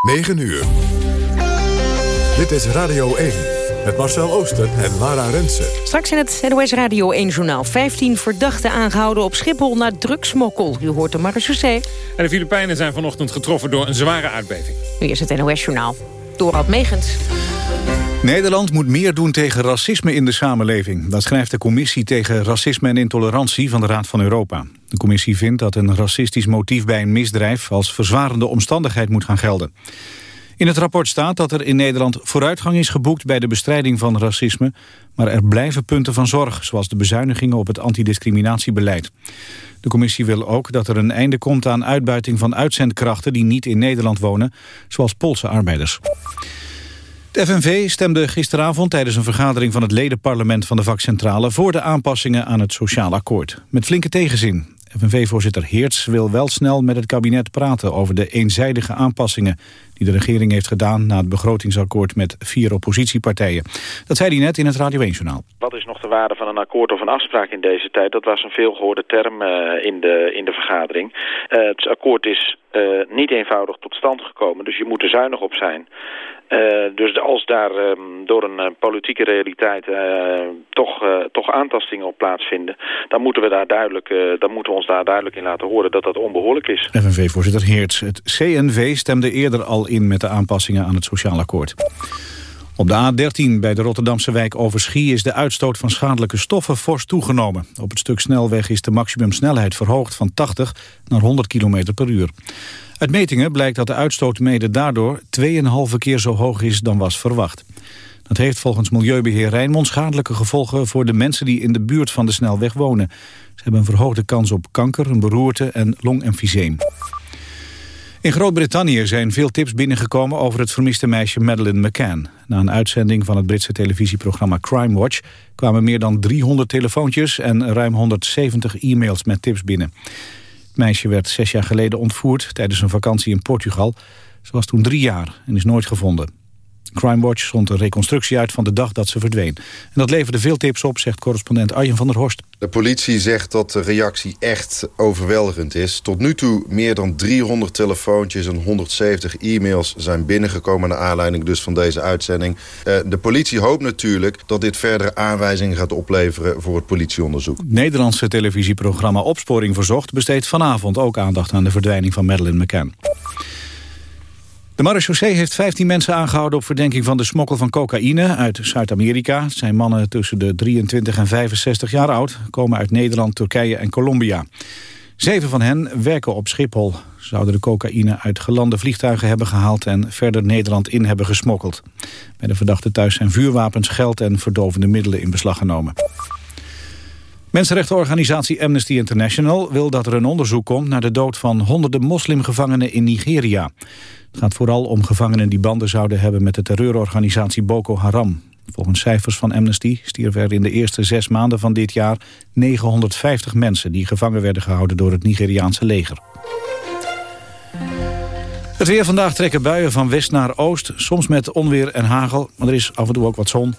9 uur. Dit is Radio 1 met Marcel Ooster en Lara Rensen. Straks in het NOS Radio 1-journaal. 15 verdachten aangehouden op Schiphol na drugsmokkel. U hoort de marechaussee. En de Filipijnen zijn vanochtend getroffen door een zware aardbeving. Nu is het NOS-journaal. Dorald Megens. Nederland moet meer doen tegen racisme in de samenleving. Dat schrijft de Commissie tegen Racisme en Intolerantie van de Raad van Europa. De commissie vindt dat een racistisch motief bij een misdrijf... als verzwarende omstandigheid moet gaan gelden. In het rapport staat dat er in Nederland vooruitgang is geboekt... bij de bestrijding van racisme, maar er blijven punten van zorg... zoals de bezuinigingen op het antidiscriminatiebeleid. De commissie wil ook dat er een einde komt aan uitbuiting van uitzendkrachten... die niet in Nederland wonen, zoals Poolse arbeiders. De FNV stemde gisteravond tijdens een vergadering van het ledenparlement van de vakcentrale voor de aanpassingen aan het sociaal akkoord. Met flinke tegenzin. FNV-voorzitter Heerts wil wel snel met het kabinet praten over de eenzijdige aanpassingen die de regering heeft gedaan na het begrotingsakkoord met vier oppositiepartijen. Dat zei hij net in het Radio 1-journaal. Wat is nog de waarde van een akkoord of een afspraak in deze tijd? Dat was een veelgehoorde term uh, in, de, in de vergadering. Uh, het akkoord is uh, niet eenvoudig tot stand gekomen, dus je moet er zuinig op zijn. Uh, dus als daar um, door een uh, politieke realiteit uh, toch, toch aantastingen op plaatsvinden... dan moeten, we daar duidelijk, dan moeten we ons daar duidelijk in laten horen dat dat onbehoorlijk is. FNV-voorzitter Heerts. Het CNV stemde eerder al in met de aanpassingen aan het sociaal akkoord. Op de A13 bij de Rotterdamse wijk Overschie is de uitstoot van schadelijke stoffen fors toegenomen. Op het stuk snelweg is de maximumsnelheid verhoogd van 80 naar 100 km per uur. Uit metingen blijkt dat de uitstoot mede daardoor 2,5 keer zo hoog is dan was verwacht. Dat heeft volgens Milieubeheer Rijnmond schadelijke gevolgen voor de mensen die in de buurt van de snelweg wonen. Ze hebben een verhoogde kans op kanker, een beroerte en longemfyseem. In Groot-Brittannië zijn veel tips binnengekomen over het vermiste meisje Madeleine McCann. Na een uitzending van het Britse televisieprogramma Crime Watch kwamen meer dan 300 telefoontjes en ruim 170 e-mails met tips binnen. Het meisje werd zes jaar geleden ontvoerd tijdens een vakantie in Portugal. Ze was toen drie jaar en is nooit gevonden. Crime Watch zond een reconstructie uit van de dag dat ze verdween. En dat leverde veel tips op, zegt correspondent Arjen van der Horst. De politie zegt dat de reactie echt overweldigend is. Tot nu toe meer dan 300 telefoontjes en 170 e-mails zijn binnengekomen... naar aanleiding dus van deze uitzending. Uh, de politie hoopt natuurlijk dat dit verdere aanwijzingen gaat opleveren... voor het politieonderzoek. Het Nederlandse televisieprogramma Opsporing Verzocht... besteedt vanavond ook aandacht aan de verdwijning van Madeleine McCann. De marechaussee heeft 15 mensen aangehouden op verdenking van de smokkel van cocaïne uit Zuid-Amerika. Het zijn mannen tussen de 23 en 65 jaar oud, komen uit Nederland, Turkije en Colombia. Zeven van hen werken op Schiphol. Zouden de cocaïne uit gelande vliegtuigen hebben gehaald en verder Nederland in hebben gesmokkeld. Bij de verdachten thuis zijn vuurwapens, geld en verdovende middelen in beslag genomen. Mensenrechtenorganisatie Amnesty International wil dat er een onderzoek komt naar de dood van honderden moslimgevangenen in Nigeria. Het gaat vooral om gevangenen die banden zouden hebben met de terreurorganisatie Boko Haram. Volgens cijfers van Amnesty stierven er in de eerste zes maanden van dit jaar 950 mensen die gevangen werden gehouden door het Nigeriaanse leger. Het weer vandaag trekken buien van west naar oost, soms met onweer en hagel, maar er is af en toe ook wat zon.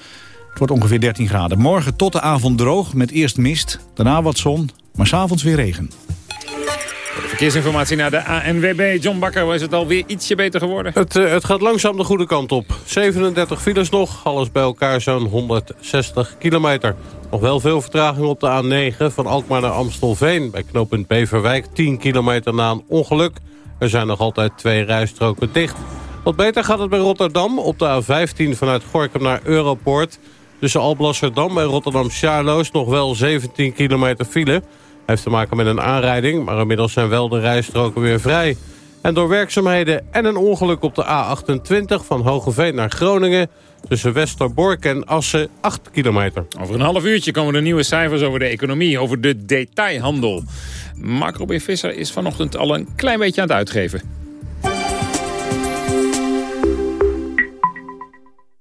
Het wordt ongeveer 13 graden. Morgen tot de avond droog met eerst mist, daarna wat zon, maar s'avonds weer regen. De verkeersinformatie naar de ANWB. John Bakker, is het alweer ietsje beter geworden? Het, uh, het gaat langzaam de goede kant op. 37 files nog, alles bij elkaar zo'n 160 kilometer. Nog wel veel vertraging op de A9 van Alkmaar naar Amstelveen. Bij knooppunt Beverwijk 10 kilometer na een ongeluk. Er zijn nog altijd twee rijstroken dicht. Wat beter gaat het bij Rotterdam op de A15 vanuit Gorkum naar Europoort. Tussen Alblasserdam en Rotterdam-Charloes nog wel 17 kilometer file... Heeft te maken met een aanrijding, maar inmiddels zijn wel de rijstroken weer vrij. En door werkzaamheden en een ongeluk op de A28 van Hogeveen naar Groningen... tussen Westerbork en Assen 8 kilometer. Over een half uurtje komen er nieuwe cijfers over de economie, over de detailhandel. Robin Visser is vanochtend al een klein beetje aan het uitgeven.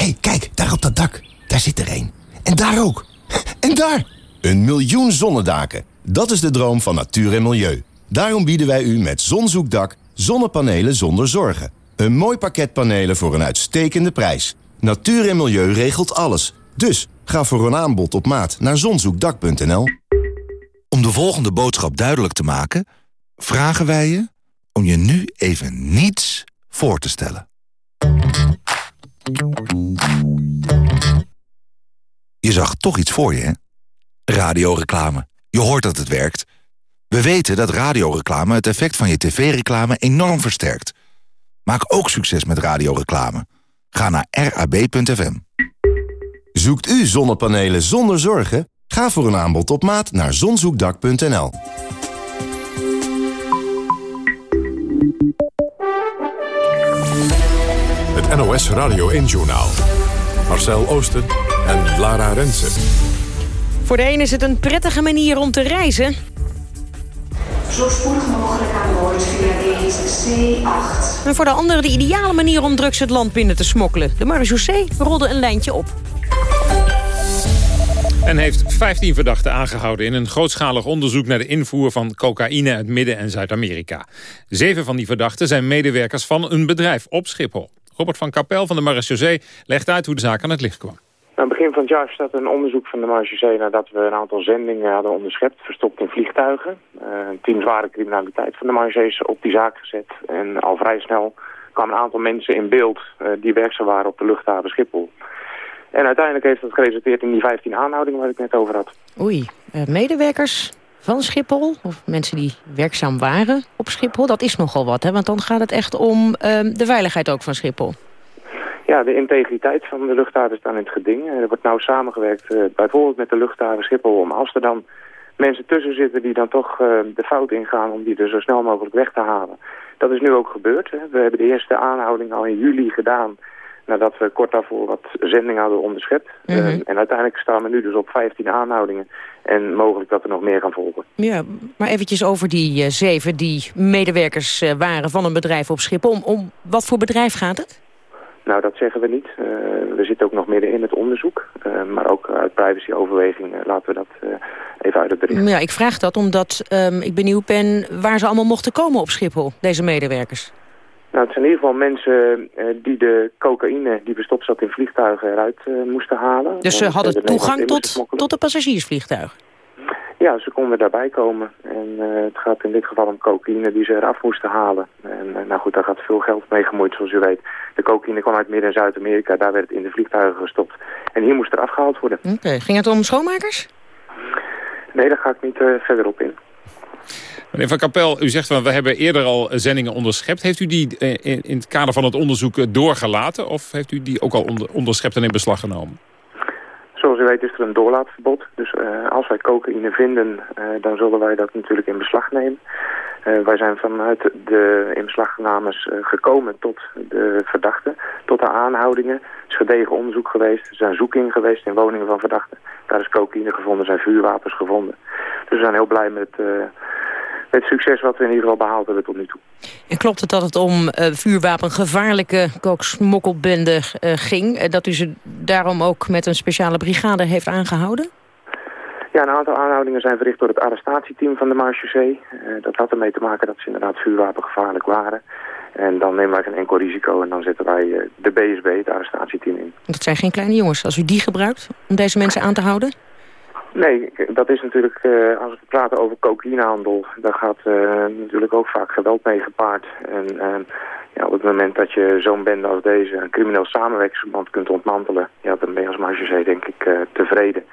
Hey, kijk, daar op dat dak. Daar zit er één. En daar ook. En daar! Een miljoen zonnedaken. Dat is de droom van natuur en milieu. Daarom bieden wij u met Zonzoekdak zonnepanelen zonder zorgen. Een mooi pakket panelen voor een uitstekende prijs. Natuur en milieu regelt alles. Dus ga voor een aanbod op maat naar zonzoekdak.nl. Om de volgende boodschap duidelijk te maken... vragen wij je om je nu even niets voor te stellen. Je zag toch iets voor je, hè? Radioreclame. Je hoort dat het werkt. We weten dat radioreclame het effect van je tv-reclame enorm versterkt. Maak ook succes met radioreclame. Ga naar rab.fm. Zoekt u zonnepanelen zonder zorgen? Ga voor een aanbod op maat naar zonzoekdak.nl. Het NOS Radio 1-journaal. Marcel Oosten en Lara Rensen. Voor de een is het een prettige manier om te reizen. Zo spoedig mogelijk aan boord via deze C8. En voor de andere de ideale manier om drugs het land binnen te smokkelen. De marechaussee rolde een lijntje op. En heeft 15 verdachten aangehouden in een grootschalig onderzoek naar de invoer van cocaïne uit Midden- en Zuid-Amerika. Zeven van die verdachten zijn medewerkers van een bedrijf op Schiphol. Robert van Kapel van de marechaussee legt uit hoe de zaak aan het licht kwam. Aan het begin van het jaar staat een onderzoek van de marechaussee nadat we een aantal zendingen hadden onderschept, verstopt in vliegtuigen. Uh, een team zware criminaliteit van de marechaussee is op die zaak gezet. En al vrij snel kwamen een aantal mensen in beeld uh, die werkzaam waren op de luchthaven Schiphol. En uiteindelijk heeft dat geresulteerd in die 15 aanhoudingen waar ik net over had. Oei, uh, medewerkers van Schiphol, of mensen die werkzaam waren op Schiphol, dat is nogal wat. Hè? Want dan gaat het echt om de veiligheid ook van Schiphol. Ja, de integriteit van de luchthaven dan in het geding. Er wordt nou samengewerkt uh, bijvoorbeeld met de luchthaven Schiphol om als er dan mensen tussen zitten die dan toch uh, de fout ingaan om die er zo snel mogelijk weg te halen. Dat is nu ook gebeurd. Hè. We hebben de eerste aanhouding al in juli gedaan nadat we kort daarvoor wat zendingen hadden onderschept. Mm -hmm. uh, en uiteindelijk staan we nu dus op 15 aanhoudingen en mogelijk dat er nog meer gaan volgen. Ja, maar eventjes over die uh, zeven die medewerkers uh, waren van een bedrijf op Schiphol. Om, om wat voor bedrijf gaat het? Nou, dat zeggen we niet. Uh, we zitten ook nog midden in het onderzoek. Maar ook uit privacyoverweging laten we dat even uit het bericht. Ja, ik vraag dat omdat um, ik benieuwd ben waar ze allemaal mochten komen op Schiphol, deze medewerkers. Nou, het zijn in ieder geval mensen die de cocaïne die verstopt zat in vliegtuigen eruit moesten halen. Dus ze hadden toegang tot, tot de passagiersvliegtuigen? Ja, ze konden daarbij komen. En uh, het gaat in dit geval om cocaïne die ze eraf moesten halen. En nou goed, daar gaat veel geld mee gemoeid, zoals u weet. De cocaïne kwam uit Midden- en Zuid-Amerika. Daar werd het in de vliegtuigen gestopt. En hier moest er afgehaald worden. Oké, okay. ging het om schoonmakers? Nee, daar ga ik niet verder op in. Meneer Van Kapel, u zegt van we hebben eerder al zendingen onderschept. Heeft u die in, in het kader van het onderzoek doorgelaten? Of heeft u die ook al onder, onderschept en in beslag genomen? Zoals u weet is er een doorlaatverbod. Dus uh, als wij cocaïne vinden, dan zullen wij dat natuurlijk in beslag nemen. Uh, wij zijn vanuit de inbeslagnames gekomen tot de verdachten, tot de aanhoudingen. Er is gedegen onderzoek geweest, er zijn zoekingen geweest in woningen van verdachten. Daar is cocaïne gevonden, zijn vuurwapens gevonden. Dus we zijn heel blij met het succes wat we in ieder geval behaald hebben tot nu toe. En klopt het dat het om vuurwapengevaarlijke kooksmokkelbende ging? Dat u ze daarom ook met een speciale brigade heeft aangehouden? Ja, een aantal aanhoudingen zijn verricht door het arrestatieteam van de marechaussee. dat had ermee te maken dat ze inderdaad vuurwapengevaarlijk waren. En dan nemen wij geen enkel risico en dan zetten wij de BSB, het arrestatieteam, in. Dat zijn geen kleine jongens. Als u die gebruikt om deze mensen aan te houden? Nee, dat is natuurlijk, uh, als we praten over cocaïnehandel, daar gaat uh, natuurlijk ook vaak geweld mee gepaard. En uh, ja, op het moment dat je zo'n bende als deze, een crimineel samenwerkingsverband kunt ontmantelen, ja, dan ben je als marechaussee denk ik tevreden.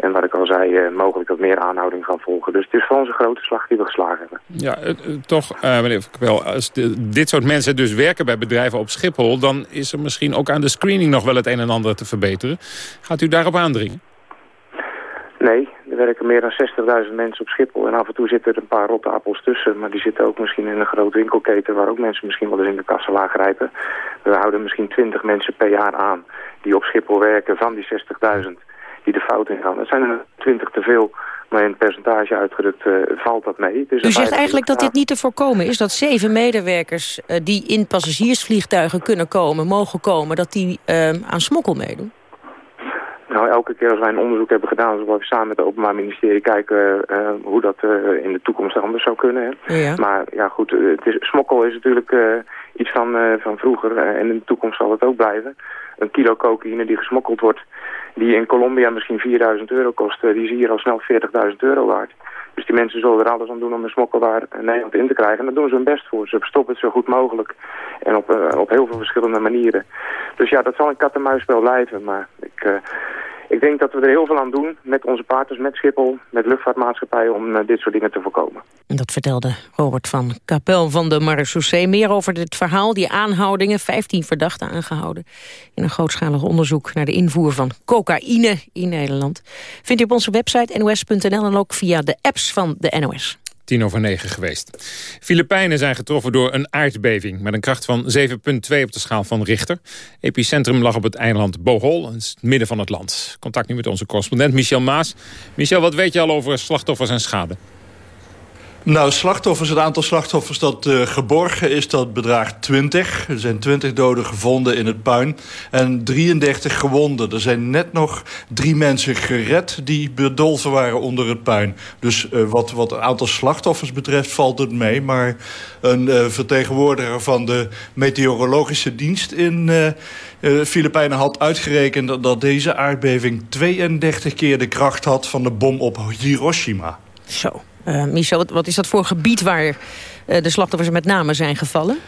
En wat ik al zei, mogelijk dat meer aanhouding gaan volgen. Dus het is voor ons een grote slag die we geslagen hebben. Ja, toch, meneer Kapel, als dit soort mensen dus werken bij bedrijven op Schiphol... dan is er misschien ook aan de screening nog wel het een en ander te verbeteren. Gaat u daarop aandringen? Nee, er werken meer dan 60.000 mensen op Schiphol. En af en toe zitten er een paar rotte appels tussen. Maar die zitten ook misschien in een grote winkelketen... waar ook mensen misschien wel eens in de kassa laag grijpen. We houden misschien 20 mensen per jaar aan... die op Schiphol werken van die 60.000 die de fout ingaan. Dat zijn er 20 te veel Maar in percentage uitgedrukt uh, valt dat mee. Dus U zegt eigenlijk dat dit niet te voorkomen is. Dat zeven medewerkers uh, die in passagiersvliegtuigen kunnen komen, mogen komen, dat die uh, aan smokkel meedoen? Nou, elke keer als wij een onderzoek hebben gedaan, zullen we samen met het Openbaar Ministerie kijken uh, hoe dat uh, in de toekomst anders zou kunnen. Hè. Ja. Maar ja goed, het is, smokkel is natuurlijk uh, iets van, van vroeger en in de toekomst zal het ook blijven. Een kilo cocaïne die gesmokkeld wordt, die in Colombia misschien 4000 euro kost, die is hier al snel 40.000 euro waard. Dus die mensen zullen er alles aan doen om een smokkelaar in Nederland in te krijgen. En daar doen ze hun best voor. Ze verstoppen het zo goed mogelijk. En op, uh, op heel veel verschillende manieren. Dus ja, dat zal een kat-en-muisspel blijven. Maar ik, uh, ik denk dat we er heel veel aan doen met onze partners, met Schiphol, met luchtvaartmaatschappijen om uh, dit soort dingen te voorkomen. Dat vertelde Robert van Kapel van de Marechaussee. Meer over dit verhaal, die aanhoudingen, 15 verdachten aangehouden... in een grootschalig onderzoek naar de invoer van cocaïne in Nederland. Vindt u op onze website nos.nl en ook via de apps van de NOS tien over negen geweest. Filipijnen zijn getroffen door een aardbeving... met een kracht van 7,2 op de schaal van Richter. Epicentrum lag op het eiland Bohol, in het midden van het land. Contact nu met onze correspondent Michel Maas. Michel, wat weet je al over slachtoffers en schade? Nou, slachtoffers, het aantal slachtoffers dat uh, geborgen is, dat bedraagt 20. Er zijn 20 doden gevonden in het puin en 33 gewonden. Er zijn net nog drie mensen gered die bedolven waren onder het puin. Dus uh, wat, wat het aantal slachtoffers betreft valt het mee. Maar een uh, vertegenwoordiger van de meteorologische dienst in... Filipijnen had uitgerekend dat, dat deze aardbeving 32 keer de kracht had van de bom op Hiroshima. Zo. Uh, Michel, wat, wat, is dat voor gebied waar uh, de slachtoffers met name zijn gevallen?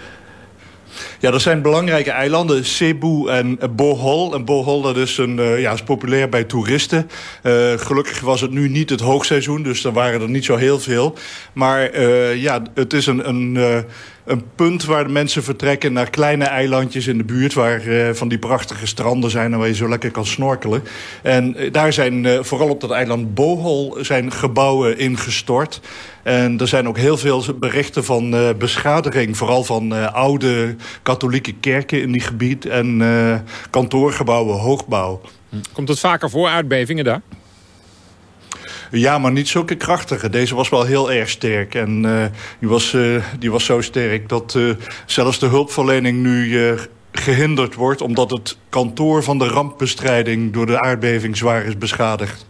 Ja, dat zijn belangrijke eilanden, Cebu en Bohol. En Bohol dat is, een, uh, ja, is populair bij toeristen. Uh, gelukkig was het nu niet het hoogseizoen, dus er waren er niet zo heel veel. Maar ja, het is een... een een punt waar de mensen vertrekken naar kleine eilandjes in de buurt... waar van die prachtige stranden zijn en waar je zo lekker kan snorkelen. En daar zijn, vooral op dat eiland Bohol, zijn gebouwen ingestort. En er zijn ook heel veel berichten van beschadiging... vooral van oude katholieke kerken in die gebied... en kantoorgebouwen, hoogbouw. Komt het vaker voor, aardbevingen daar? Ja, maar niet zulke krachtige. Deze was wel heel erg sterk. En uh, die, was, uh, die was zo sterk dat uh, zelfs de hulpverlening nu gehinderd wordt... omdat het kantoor van de rampbestrijding door de aardbeving zwaar is beschadigd.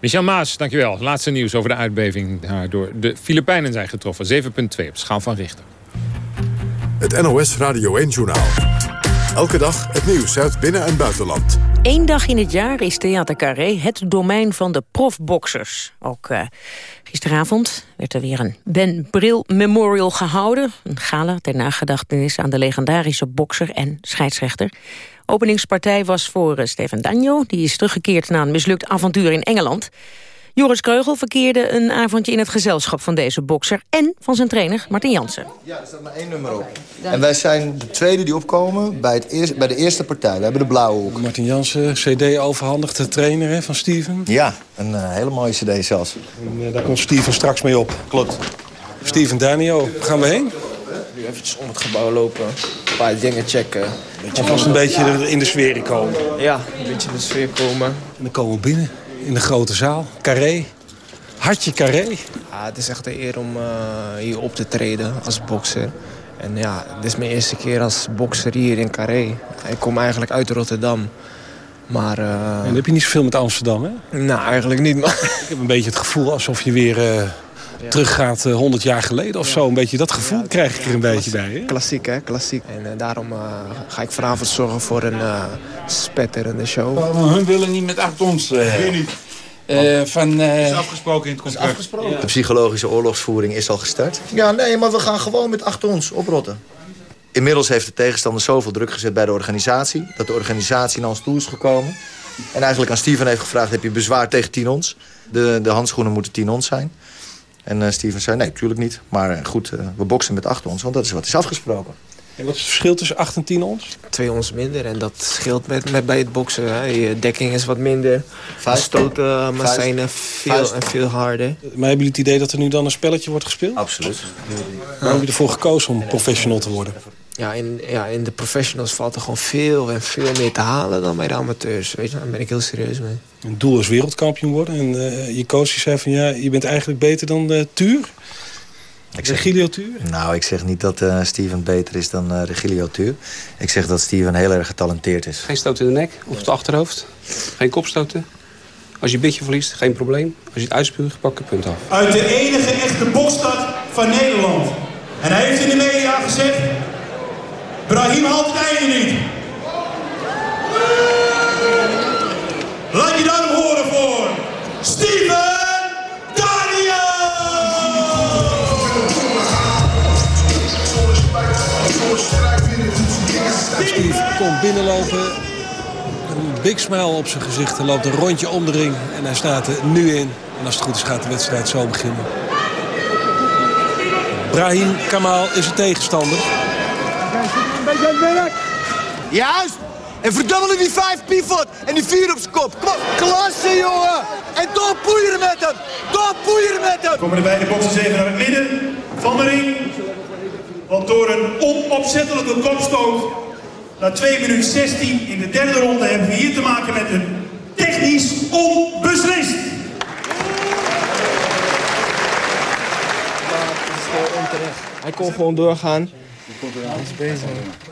Michel Maas, dankjewel. Laatste nieuws over de aardbeving door de Filipijnen zijn getroffen. 7,2 op schaal van Richter. Het NOS Radio 1-journaal. Elke dag het nieuws uit binnen- en buitenland. Eén dag in het jaar is Theater Carré het domein van de profboxers. Ook uh, gisteravond werd er weer een Ben Bril Memorial gehouden. Een gala ter nagedachtenis aan de legendarische bokser en scheidsrechter. Openingspartij was voor uh, Stefan Danjo. Die is teruggekeerd na een mislukt avontuur in Engeland. Joris Kreugel verkeerde een avondje in het gezelschap van deze bokser... en van zijn trainer Martin Jansen. Ja, er staat maar één nummer op. En wij zijn de tweede die opkomen bij, het eerst, bij de eerste partij. We hebben de blauwe hoek. Martin Jansen, cd overhandigd, de trainer hè, van Steven. Ja, een uh, hele mooie cd zelfs. En, uh, daar komt Steven straks mee op. Klopt. Steven Danio, gaan we heen? Nu eventjes om het gebouw lopen, een paar dingen checken. Beetje vast een beetje in de sfeer komen. Ja, een beetje in de sfeer komen. En dan komen we binnen in de grote zaal. Carré. Hartje Carré. Ja, het is echt een eer om uh, hier op te treden als bokser. En ja, dit is mijn eerste keer als bokser hier in Carré. Ik kom eigenlijk uit Rotterdam. Maar... Uh... En heb je niet zoveel met Amsterdam, hè? Nou, eigenlijk niet, maar... Ik heb een beetje het gevoel alsof je weer... Uh... Ja. teruggaat uh, 100 jaar geleden of ja. zo. Een beetje dat gevoel ja, krijg ik er een beetje bij. Hè? Klassiek, hè? Klassiek. En uh, daarom uh, ga ik vanavond zorgen voor een spetterende show. Hun willen niet met acht ons. Wie niet? Uh, van, uh, is afgesproken in het contract. Afgesproken. Ja. De psychologische oorlogsvoering is al gestart. Ja, nee, maar we gaan gewoon met achter ons oprotten. Inmiddels heeft de tegenstander zoveel druk gezet bij de organisatie... dat de organisatie naar ons toe is gekomen. En eigenlijk aan Steven heeft gevraagd... heb je bezwaar tegen 10 ons? De, de handschoenen moeten 10 ons zijn. En uh, Steven zei, nee, natuurlijk niet. Maar goed, we boksen met achter ons, want dat is wat is afgesproken. En wat is het verschil tussen 8 en 10 ons? 2 ons minder en dat scheelt met, met bij het boksen. Hè. Je dekking is wat minder. De stoten maar zijn veel en veel harder. Maar hebben jullie het idee dat er nu dan een spelletje wordt gespeeld? Absoluut. Waarom heb je ervoor gekozen om professional te worden? ja, in, ja, in de professionals valt er gewoon veel en veel meer te halen dan bij de amateurs. Weet je, daar ben ik heel serieus mee. Het doel is wereldkampioen worden. En uh, je coach zei van ja, je bent eigenlijk beter dan uh, Tuur. Ik zeg, Regilio Tuur? Nou, ik zeg niet dat uh, Steven beter is dan uh, Regilio Tuur. Ik zeg dat Steven heel erg getalenteerd is. Geen stoot in de nek of het achterhoofd. Geen kopstoten. Als je een beetje verliest, geen probleem. Als je het uitspuugt, pak je punt af. Uit de enige echte bokstad van Nederland. En hij heeft in de media gezegd... Brahim haalt het einde niet. Laat je dan horen voor Steven Steve komt binnenlopen. Een big smile op zijn gezicht. Hij loopt een rondje om de ring. En hij staat er nu in. En als het goed is gaat de wedstrijd zo beginnen. Brahim Kamal is een tegenstander. Juist! En verdubbelen die vijf pivot en die vier op zijn kop. Kom op, klasse jongen! En doorpoeieren met hem! Doorpoeieren met hem! Komen de beide boxers even naar het midden van de ring. Want door een onopzettelijke kopstoot na 2 minuten 16 in de derde ronde hebben we hier te maken met een technisch onbeslist. Maar het is onterecht. Hij kon gewoon doorgaan.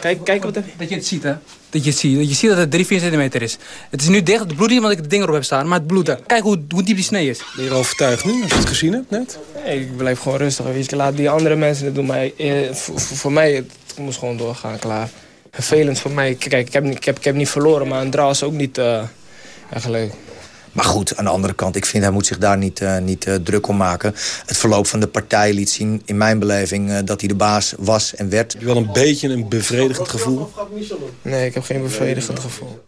Kijk, kijk wat er... Dat je het ziet, hè? Dat je het ziet. Dat je ziet dat het 3, 4 centimeter is. Het is nu dicht, het bloedt niet omdat ik het ding erop heb staan, maar het bloedt. Kijk hoe, hoe diep die snee is. Ben je er overtuigd nu, als je het gezien hebt net? Nee, ik blijf gewoon rustig. Weet je, laat die andere mensen het doen. Maar eh, voor, voor mij, het moest gewoon doorgaan, klaar. Vervelend voor mij. Kijk, ik heb, ik heb, ik heb niet verloren, maar een draw is ook niet uh, leuk. Maar goed, aan de andere kant, ik vind hij moet zich daar niet, uh, niet uh, druk om maken. Het verloop van de partij liet zien, in mijn beleving, uh, dat hij de baas was en werd. Heb je wel een beetje een bevredigend gevoel? Nee, ik heb geen bevredigend gevoel.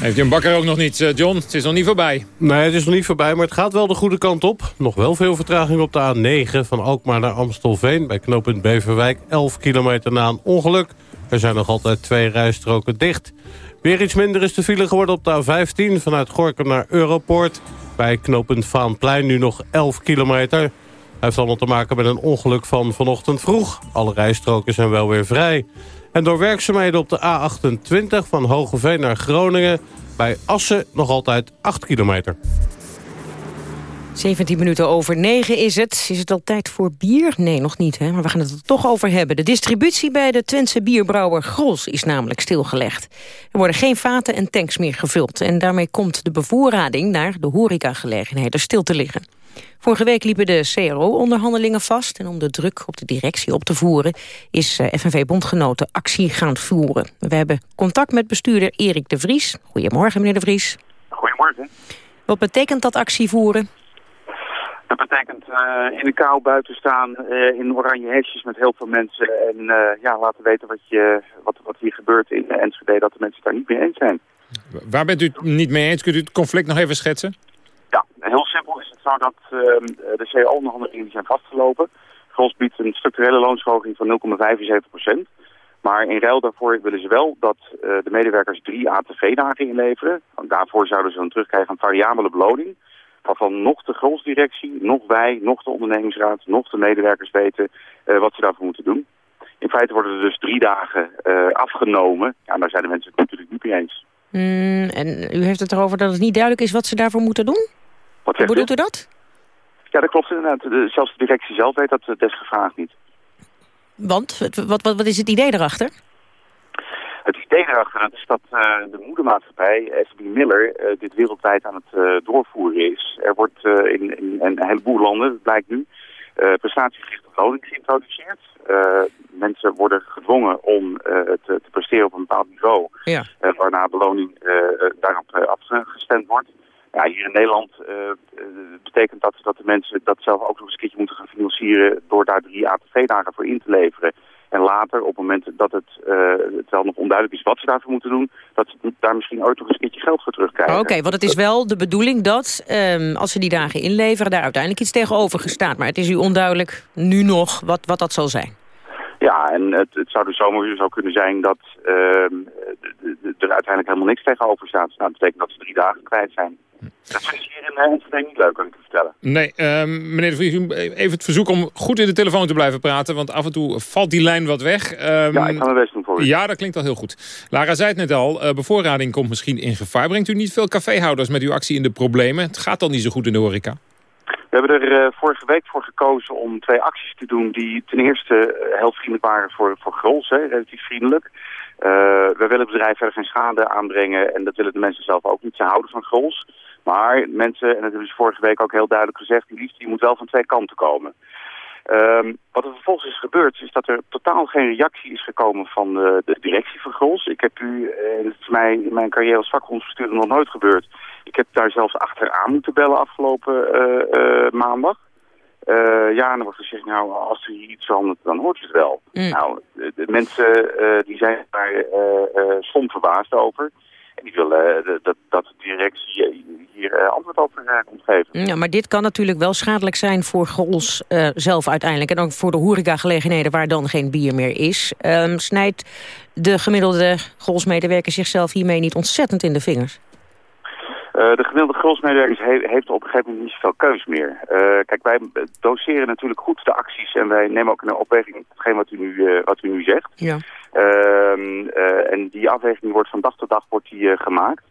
Heeft Jim Bakker ook nog niet, John? Het is nog niet voorbij. Nee, het is nog niet voorbij, maar het gaat wel de goede kant op. Nog wel veel vertraging op de A9 van Alkmaar naar Amstelveen... bij knooppunt Beverwijk, 11 kilometer na een ongeluk. Er zijn nog altijd twee rijstroken dicht. Weer iets minder is de file geworden op de A15 vanuit Gorkum naar Europoort. Bij knooppunt Vaanplein nu nog 11 kilometer. Hij heeft allemaal te maken met een ongeluk van vanochtend vroeg. Alle rijstroken zijn wel weer vrij. En door werkzaamheden op de A28 van Hogeveen naar Groningen... bij Assen nog altijd 8 kilometer. 17 minuten over 9 is het. Is het al tijd voor bier? Nee, nog niet, hè? maar we gaan het er toch over hebben. De distributie bij de Twentse bierbrouwer Grols is namelijk stilgelegd. Er worden geen vaten en tanks meer gevuld. En daarmee komt de bevoorrading naar de horecagelegenheden stil te liggen. Vorige week liepen de CRO-onderhandelingen vast... en om de druk op de directie op te voeren... is eh, FNV-bondgenoten actie gaan voeren. We hebben contact met bestuurder Erik de Vries. Goedemorgen, meneer de Vries. Goedemorgen. Wat betekent dat actie voeren? Dat betekent uh, in de kou buiten staan, uh, in oranje hesjes met heel veel mensen. En uh, ja, laten weten wat, je, wat, wat hier gebeurt in Enschede, dat de mensen het daar niet mee eens zijn. Waar bent u het niet mee eens? Kunt u het conflict nog even schetsen? Ja, heel simpel is het zo dat ehm, de CO-onderhandelingen zijn vastgelopen. Gros biedt een structurele loonsverhoging van 0,75 procent. Maar in ruil daarvoor willen ze wel dat de medewerkers drie ATV-dagen inleveren. Want daarvoor zouden ze dan terugkrijgen een variabele beloning waarvan nog de gronddirectie, nog wij, nog de ondernemingsraad, nog de medewerkers weten uh, wat ze daarvoor moeten doen. In feite worden er dus drie dagen uh, afgenomen. Ja, daar zijn de mensen het natuurlijk niet mee eens. Mm, en u heeft het erover dat het niet duidelijk is wat ze daarvoor moeten doen? Wat Hoe bedoelt u dat? Ja, dat klopt inderdaad. De, zelfs de directie zelf weet dat desgevraagd niet. Want? Wat, wat, wat is het idee erachter? Idee erachter is dat uh, de moedermaatschappij, SB Miller, uh, dit wereldwijd aan het uh, doorvoeren is. Er wordt in, in, een heleboel landen, dat blijkt nu, prestatiegerichte beloning geïntroduceerd. mensen worden gedwongen om te, te, presteren op een bepaald niveau, ja. waarna beloning daarop afgestemd wordt. Ja, hier in Nederland betekent dat dat de mensen dat zelf ook nog eens een keertje moeten gaan financieren door daar drie ATV-dagen voor in te leveren. En later, op het moment dat het, uh, het wel nog onduidelijk is wat ze daarvoor moeten doen... dat ze daar misschien ooit nog een keertje geld voor terugkrijgen. Oké, want het is wel de bedoeling dat um, als ze die dagen inleveren... daar uiteindelijk iets tegenover gestaat. Maar het is u onduidelijk nu nog wat, wat dat zal zijn. Ja, en het, het zou dus zomaar zo kunnen zijn dat uh, er uiteindelijk helemaal niks tegenover staat. Nou, dat betekent dat ze drie dagen kwijt zijn. Dat is hier in Enschede niet leuk, kan ik vertellen. Nee, ehm, meneer de Vries, even het verzoek om goed in de telefoon te blijven praten... want af en toe valt die lijn wat weg. Ehm, Ja, ik ga mijn best doen voor u. Ja, dat klinkt al heel goed. Lara zei het net al, eh, bevoorrading komt misschien in gevaar. Brengt u niet veel caféhouders met uw actie in de problemen? Het gaat al niet zo goed in de horeca. We hebben er eh, vorige week voor gekozen om twee acties te doen die ten eerste eh, heel vriendelijk waren voor, voor Grols, hè, relatief vriendelijk. Eh, we willen het bedrijf verder geen schade aanbrengen en dat willen de mensen zelf ook niet. Ze houden van Grols. Maar mensen, en dat hebben ze vorige week ook heel duidelijk gezegd, die liefde die moet wel van twee kanten komen. Ehm, wat er vervolgens is gebeurd, is dat er totaal geen reactie is gekomen van de, de directie van Grols. Ik heb u, eh, het is mij in mijn carrière als vakbondsbestuurder nog nooit gebeurd. Ik heb daar zelfs achteraan moeten bellen afgelopen eh, eh, maandag. Eh, ja, en dan wordt gezegd, nou, als er hier iets verandert, dan hoort u het wel. Nou, de, de mensen eh, die zijn daar eh eh, stom verbaasd over. En die willen eh, dat, dat de directie hier eh, antwoord over eh, komt geven. Ja, maar dit kan natuurlijk wel schadelijk zijn voor Grols eh, zelf uiteindelijk. En ook voor de horecagelegenheden waar dan geen bier meer is. Ehm, snijdt de gemiddelde Grols-medewerker zichzelf hiermee niet ontzettend in de vingers? De gemiddelde grolsmedewerkers he- heeft op een gegeven moment niet zoveel keus meer. Kijk, wij doseren natuurlijk goed de acties en wij nemen ook in opweging hetgeen wat u nu, wat u nu zegt. Ja. Ehm, eh, en die afweging wordt van dag tot dag wordt die, eh, gemaakt.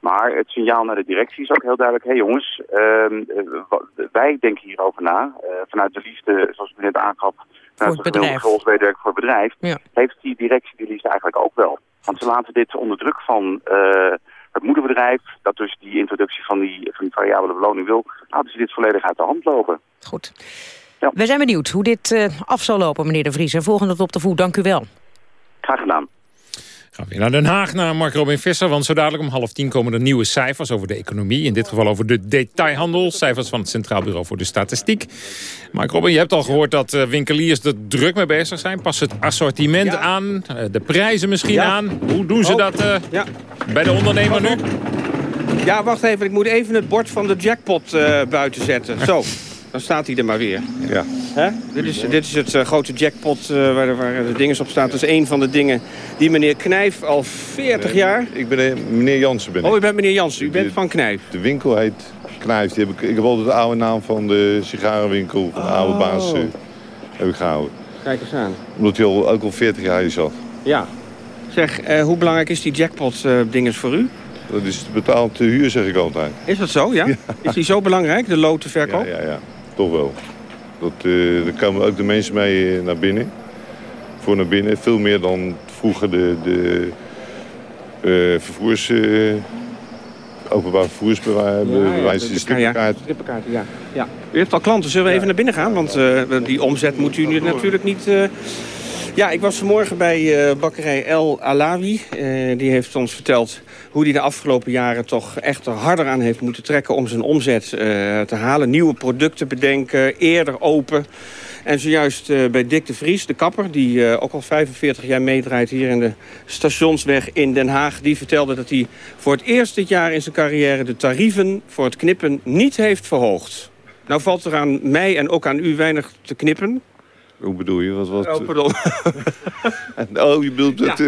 Maar het signaal naar de directie is ook heel duidelijk. Hé hey jongens, ehm, eh, wij denken hierover na. Vanuit de liefde, zoals u net aangaf, vanuit de gemiddelde bedrijf. grolsmedewerker voor het bedrijf. Ja. Heeft die directie die liefde eigenlijk ook wel. Want ze laten dit onder druk van het moederbedrijf, dat dus die introductie van die, van die variabele beloning wil, laten ze dit volledig uit de hand lopen. Goed. Wij zijn benieuwd hoe dit af zal lopen, meneer De Vries. En volgende op de voet, dank u wel. Graag gedaan. Gaan we weer naar Den Haag, naar Mark Robin Visser. Want zo dadelijk om half tien komen er nieuwe cijfers over de economie. In dit geval over de detailhandel. Cijfers van het Centraal Bureau voor de Statistiek. Mark Robin, je hebt al gehoord dat eh, winkeliers er druk mee bezig zijn. Pas het assortiment aan, eh, de prijzen misschien Ja. aan. Hoe doen ze Oh, dat eh, ja. bij de ondernemer nu? Ja, wacht even. Ik moet even het bord van de jackpot eh, buiten zetten. Zo, dan staat hij er maar weer. Ja. Hè? Dit, is, dit is het eh, grote jackpot eh, waar, de, waar de dinges op staan. Dat is een van de dingen die meneer Knijf al 40 jaar... Ik ben eh, meneer Jansen. Ben ik. Oh, u bent meneer Jansen. U bent van Knijf. De winkel heet Knijf. Die heb ik, ik heb altijd de oude naam van de sigarenwinkel, van de oude Oh. baas, eh, heb ik gehouden. Kijk eens aan. Omdat hij al, ook al 40 jaar hier zat. Ja. Zeg, eh, hoe belangrijk is die jackpot eh dinges voor u? Dat is betaald te huur, zeg ik altijd. Is dat zo, ja? Is die zo belangrijk, de lotenverkoop? Ja, ja, ja. Toch wel. Dat, eh daar komen ook de mensen mee eh, naar binnen. Voor naar binnen. Veel meer dan vroeger de, de eh, vervoers... openbaar vervoersbewijs, Ja, strippenkaart. ja. ja. U heeft al klanten. Zullen we even naar binnen gaan? Want die omzet moet u nu natuurlijk niet... Ja, ik was vanmorgen bij eh, bakkerij El Alawi. Eh, die heeft ons verteld hoe hij de afgelopen jaren toch echt er harder aan heeft moeten trekken... om zijn omzet eh, te halen. Nieuwe producten bedenken, eerder open. En zojuist bij Dick de Vries, de kapper... die ook al 45 jaar meedraait hier in de stationsweg in Den Haag... die vertelde dat hij voor het eerst dit jaar in zijn carrière... de tarieven voor het knippen niet heeft verhoogd. Nou valt er aan mij en ook aan u weinig te knippen. Hoe bedoel je? Wat, wat, Oh, pardon. oh, je bedoelt dat... Ja.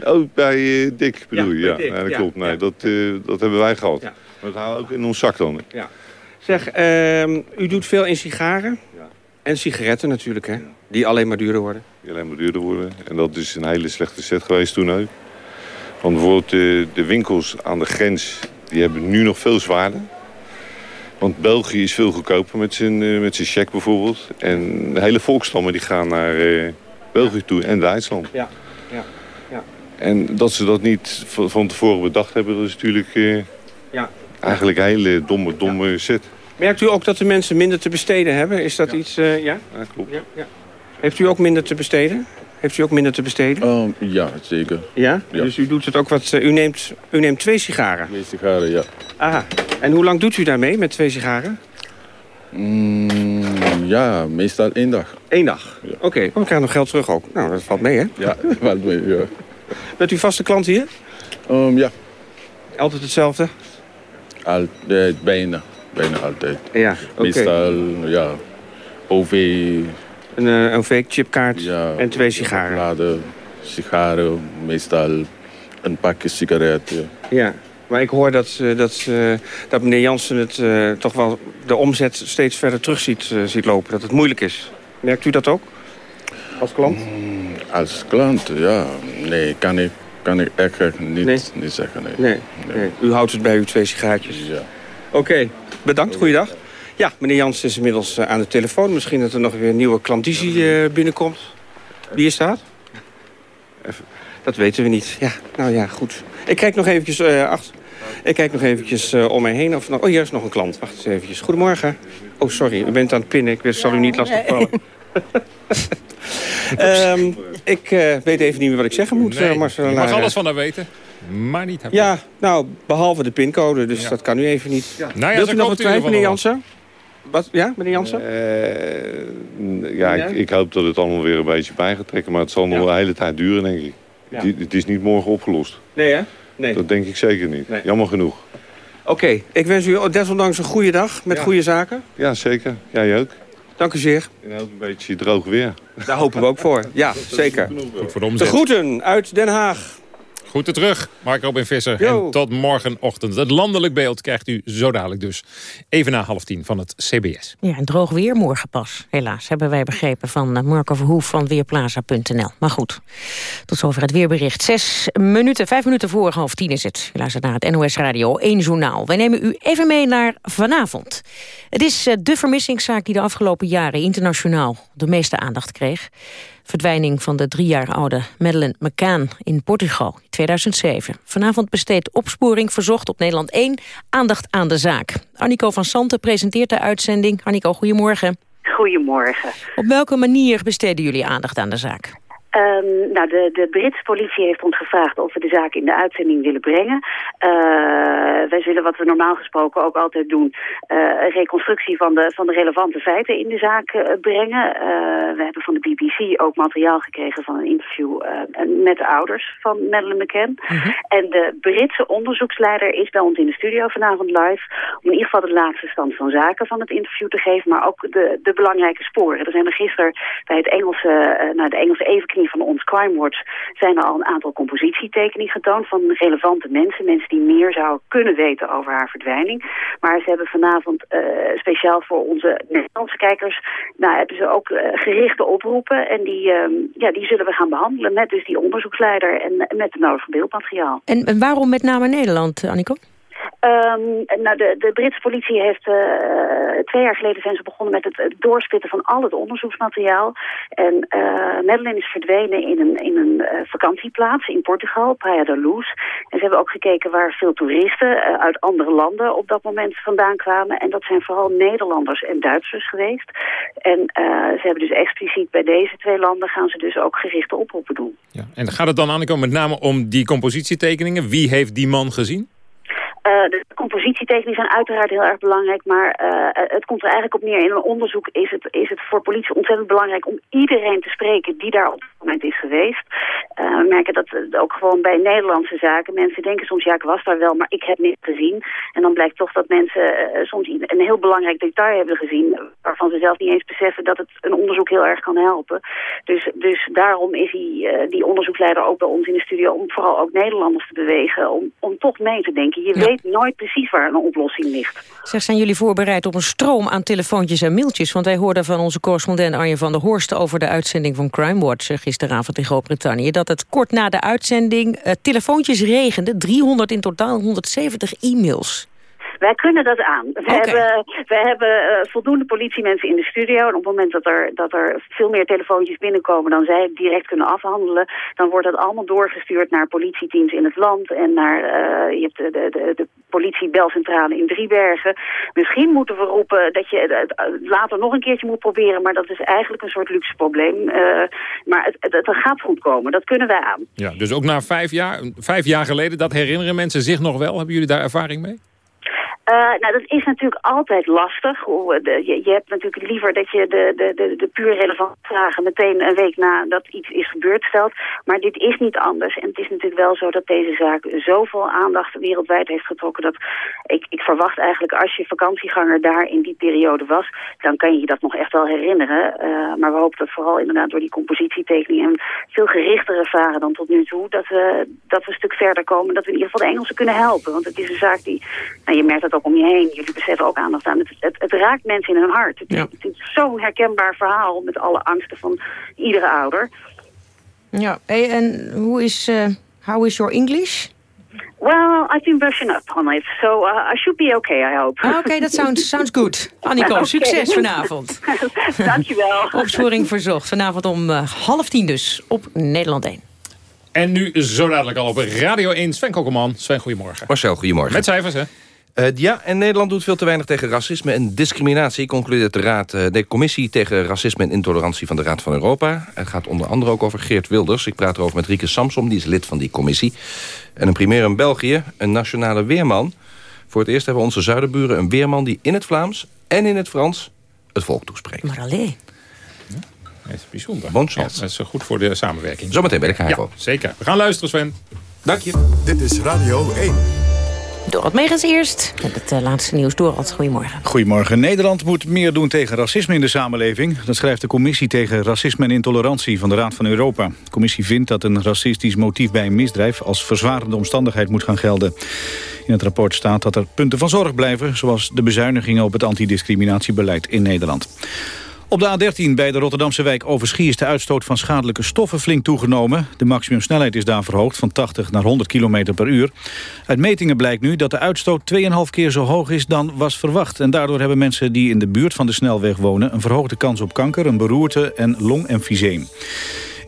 eh, oh, bij eh, Dick bedoel Ja, je? bij Ja, Dick, dat klopt. Nee, ja. dat, eh, dat hebben wij gehad. Maar dat houden we ook in ons zak dan. hè. Ja. Zeg, ehm, u doet veel in sigaren. En sigaretten natuurlijk, hè? Die alleen maar duurder worden. Die alleen maar duurder worden. En dat is een hele slechte set geweest toen ook. Want bijvoorbeeld de, de winkels aan de grens, die hebben nu nog veel zwaarder. Want België is veel goedkoper met zijn, eh, met zijn check bijvoorbeeld. En de hele volkstammen die gaan naar eh, België toe en Duitsland. Ja, ja, ja. En dat ze dat niet van, van tevoren bedacht hebben, dat is natuurlijk eh, Ja. eigenlijk een hele domme, domme set. Merkt u ook dat de mensen minder te besteden hebben? Is dat iets, ja? Ja, klopt. Ja, ja. Heeft u ook minder te besteden? Heeft u ook minder te besteden? Oh, ja, zeker. Ja? Ja. Dus u doet het ook wat... eh, u, neemt, u neemt twee sigaren? Twee sigaren, ja. Aha. En hoe lang doet u daarmee met twee sigaren? Mm, ja, meestal één dag. Eén dag? Oké, oh, we krijgen nog geld terug ook. Nou, dat valt mee, hè? Ja, valt mee, ja. Bent u vaste klant hier? Um, ja, Altijd hetzelfde? altijd, bijna. Bijna altijd. Ja, oké. Meestal, ja, OV. Een, eh, een fake chipkaart ja, en twee sigaren. Chocolade, sigaren, meestal een pakje sigaretten. Ja. Maar ik hoor dat, dat, dat meneer Jansen het uh, toch wel de omzet steeds verder terug ziet, ziet lopen. Dat het moeilijk is. Merkt u dat ook? Als klant? Mm, als klant, ja. Nee, kan ik, kan ik echt niet, nee. niet zeggen. Nee. Nee. nee. U houdt het bij uw twee sigaretjes? Ja. Oké, okay. bedankt. Goeiedag. Ja, meneer Jansen is inmiddels aan de telefoon. Misschien dat er nog weer een nieuwe klandizie binnenkomt. Wie is dat? Even. Dat weten we niet. Ja, nou ja, goed. Ik kijk nog eventjes uh, achter. Ik kijk nog eventjes uh, om mij heen. Of, oh, hier is nog een klant. Wacht eens eventjes. Goedemorgen. Oh, sorry. U bent aan het pinnen. Ik zal u niet lastigvallen. um, ik uh, weet even niet meer wat ik zeggen moet, nee, Marcel. Je mag alles van haar weten. Maar niet haar Ja, nou, behalve de pincode. Dus ja. dat kan u even niet. Ja. Nou ja, Wilt u nog wat kwijt, meneer Jansen? Wat, ja, meneer Jansen? Uh, ja, ik, ik, hoop dat het allemaal weer een beetje bij gaat trekken. Maar het zal nog wel een hele tijd duren, denk ik. Ja. Het, het is niet morgen opgelost. Nee, hè? Nee. Dat denk ik zeker niet. Nee. Jammer genoeg. Oké, okay. ik wens u desondanks een goede dag met ja. goede zaken. Ja, zeker. Jij ook. Dank u zeer. En ook een beetje droog weer. Daar hopen we ook voor. Ja, zeker. Goed voor de omzet. De groeten uit Den Haag. Groeten terug, Mark Robin Visser. Yo. En tot morgenochtend. Het landelijk beeld krijgt u zo dadelijk dus. Even na half tien van het CBS. Ja, en droog weer morgen pas. Helaas, hebben wij begrepen van Marco Verhoef van Weerplaza.nl. Maar goed, tot zover het weerbericht. Zes minuten, vijf minuten voor half tien is het. U luistert naar het NOS Radio 1 Journaal. Wij nemen u even mee naar vanavond. Het is de vermissingszaak die de afgelopen jaren internationaal de meeste aandacht kreeg verdwijning van de drie jaar oude Madeleine McCann in Portugal in 2007. Vanavond besteedt Opsporing Verzocht op Nederland 1 aandacht aan de zaak. Annico van Santen presenteert de uitzending. Annico, goedemorgen. Goedemorgen. Op welke manier besteden jullie aandacht aan de zaak? Um, nou, de, de Britse politie heeft ons gevraagd of we de zaak in de uitzending willen brengen. Uh, wij zullen wat we normaal gesproken ook altijd doen, uh, een reconstructie van de, van de relevante feiten in de zaak uh, brengen. we hebben van de BBC ook materiaal gekregen van een interview met de ouders van Madeleine McCann. -hmm. En de Britse onderzoeksleider is bij ons in de studio vanavond live om in ieder geval de laatste stand van zaken van het interview te geven, maar ook de, de belangrijke sporen. Er zijn er gisteren bij het Engelse, nou, de Engelse evenknie van ons Crime Watch zijn er al een aantal compositietekeningen getoond van relevante mensen. Mensen die meer zouden kunnen weten over haar verdwijning. Maar ze hebben vanavond uh, speciaal voor onze Nederlandse kijkers, nou hebben ze ook uh, gerichte oproepen. En die, uh, ja, die zullen we gaan behandelen met dus die onderzoeksleider en met het nodige beeldmateriaal. En, en waarom met name Nederland, Annico? Um, nou, de, Britse politie heeft uh, twee jaar geleden zijn ze begonnen met het, doorspitten van al het onderzoeksmateriaal. En uh, Madeleine is verdwenen in een, in een uh, vakantieplaats in Portugal, Praia da Luz. En ze hebben ook gekeken waar veel toeristen uit andere landen op dat moment vandaan kwamen. En dat zijn vooral Nederlanders en Duitsers geweest. En ze hebben dus expliciet bij deze twee landen gaan ze dus ook gerichte oproepen doen. Ja. En gaat het dan, Anneke, met name om die compositietekeningen? Wie heeft die man gezien? Uh, de compositietekeningen zijn uiteraard heel erg belangrijk, maar uh, het komt er eigenlijk op neer. In een onderzoek is het, is het voor politie ontzettend belangrijk om iedereen te spreken die daar op het moment is geweest. Uh, we merken dat ook gewoon bij Nederlandse zaken. Mensen denken soms, ja ik was daar wel, maar ik heb niks gezien. En dan blijkt toch dat mensen soms een heel belangrijk detail hebben gezien, waarvan ze zelf niet eens beseffen dat het een onderzoek heel erg kan helpen. Dus, dus daarom is die, die onderzoeksleider ook bij ons in de studio om vooral ook Nederlanders te bewegen, om, om toch mee te denken. Je Ja. weet nooit precies waar een oplossing ligt. Zeg, zijn jullie voorbereid op een stroom aan telefoontjes en mailtjes? Want wij hoorden van onze correspondent Arjen van der Horst... over de uitzending van Crime Watch eh, gisteravond in Groot-Brittannië... dat het kort na de uitzending uh, telefoontjes regende. 300 in totaal, 170 e-mails. Wij kunnen dat aan. We hebben, we hebben uh, voldoende politiemensen in de studio. En op het moment dat er, dat er veel meer telefoontjes binnenkomen dan zij direct kunnen afhandelen, dan wordt dat allemaal doorgestuurd naar politieteams in het land. En naar, uh, je hebt de, de, de, de politiebelcentrale in Driebergen. Misschien moeten we roepen dat je het later nog een keertje moet proberen. Maar dat is eigenlijk een soort luxe probleem. Uh, maar het, het, het gaat goed komen. Dat kunnen wij aan. Ja, dus ook na vijf jaar, vijf jaar geleden, dat herinneren mensen zich nog wel? Hebben jullie daar ervaring mee? Uh, nou, dat is natuurlijk altijd lastig. Je, je, hebt natuurlijk liever dat je de, de, de, de puur relevante vragen meteen een week nadat iets is gebeurd stelt. Maar dit is niet anders. En het is natuurlijk wel zo dat deze zaak zoveel aandacht wereldwijd heeft getrokken. Dat ik, ik verwacht eigenlijk als je vakantieganger daar in die periode was, dan kan je je dat nog echt wel herinneren. Uh, maar we hopen dat vooral inderdaad door die compositietekening en veel gerichtere vragen dan tot nu toe, dat we, dat we een stuk verder komen. Dat we in ieder geval de Engelsen kunnen helpen. Want het is een zaak die, nou, je merkt dat ook om je heen. Jullie besteden ook aandacht aan. Het, het, het raakt mensen in hun hart. Het, het is zo'n herkenbaar verhaal met alle angsten van iedere ouder. Ja, hey, en hoe is, uh, how is your English? Well, I've been brushing up on it, so uh, I should be okay, I hope. Oké, okay, that sounds, sounds good. Annico, okay. succes vanavond. Dankjewel. Opsporing verzocht. Vanavond om uh, half tien dus op Nederland 1. En nu zo dadelijk al op Radio 1. Sven Kokkelman. Sven, goedemorgen. Marcel, goedemorgen. Met cijfers, hè? Uh, ja, en Nederland doet veel te weinig tegen racisme en discriminatie... concludeert de, raad, uh, de Commissie tegen Racisme en Intolerantie van de Raad van Europa. Het gaat onder andere ook over Geert Wilders. Ik praat erover met Rieke Samsom, die is lid van die commissie. En een primeur in België, een nationale weerman. Voor het eerst hebben onze zuiderburen een weerman... die in het Vlaams en in het Frans het volk toespreekt. Maar alleen. Dat is bijzonder. Bon ja, dat is goed voor de samenwerking. Zometeen bij de KRO. Ja, zeker. We gaan luisteren, Sven. Dank je. Dit is Radio 1. Dorot Megens eerst. Met het uh, laatste nieuws. Dorot, goedemorgen. Goedemorgen. Nederland moet meer doen tegen racisme in de samenleving. Dat schrijft de Commissie tegen Racisme en Intolerantie van de Raad van Europa. De commissie vindt dat een racistisch motief bij een misdrijf... als verzwarende omstandigheid moet gaan gelden. In het rapport staat dat er punten van zorg blijven... zoals de bezuinigingen op het antidiscriminatiebeleid in Nederland. Op de A13 bij de Rotterdamse wijk Overschie is de uitstoot van schadelijke stoffen flink toegenomen. De maximumsnelheid is daar verhoogd van 80 naar 100 km per uur. Uit metingen blijkt nu dat de uitstoot 2,5 keer zo hoog is dan was verwacht. En daardoor hebben mensen die in de buurt van de snelweg wonen... een verhoogde kans op kanker, een beroerte en longemfyseem.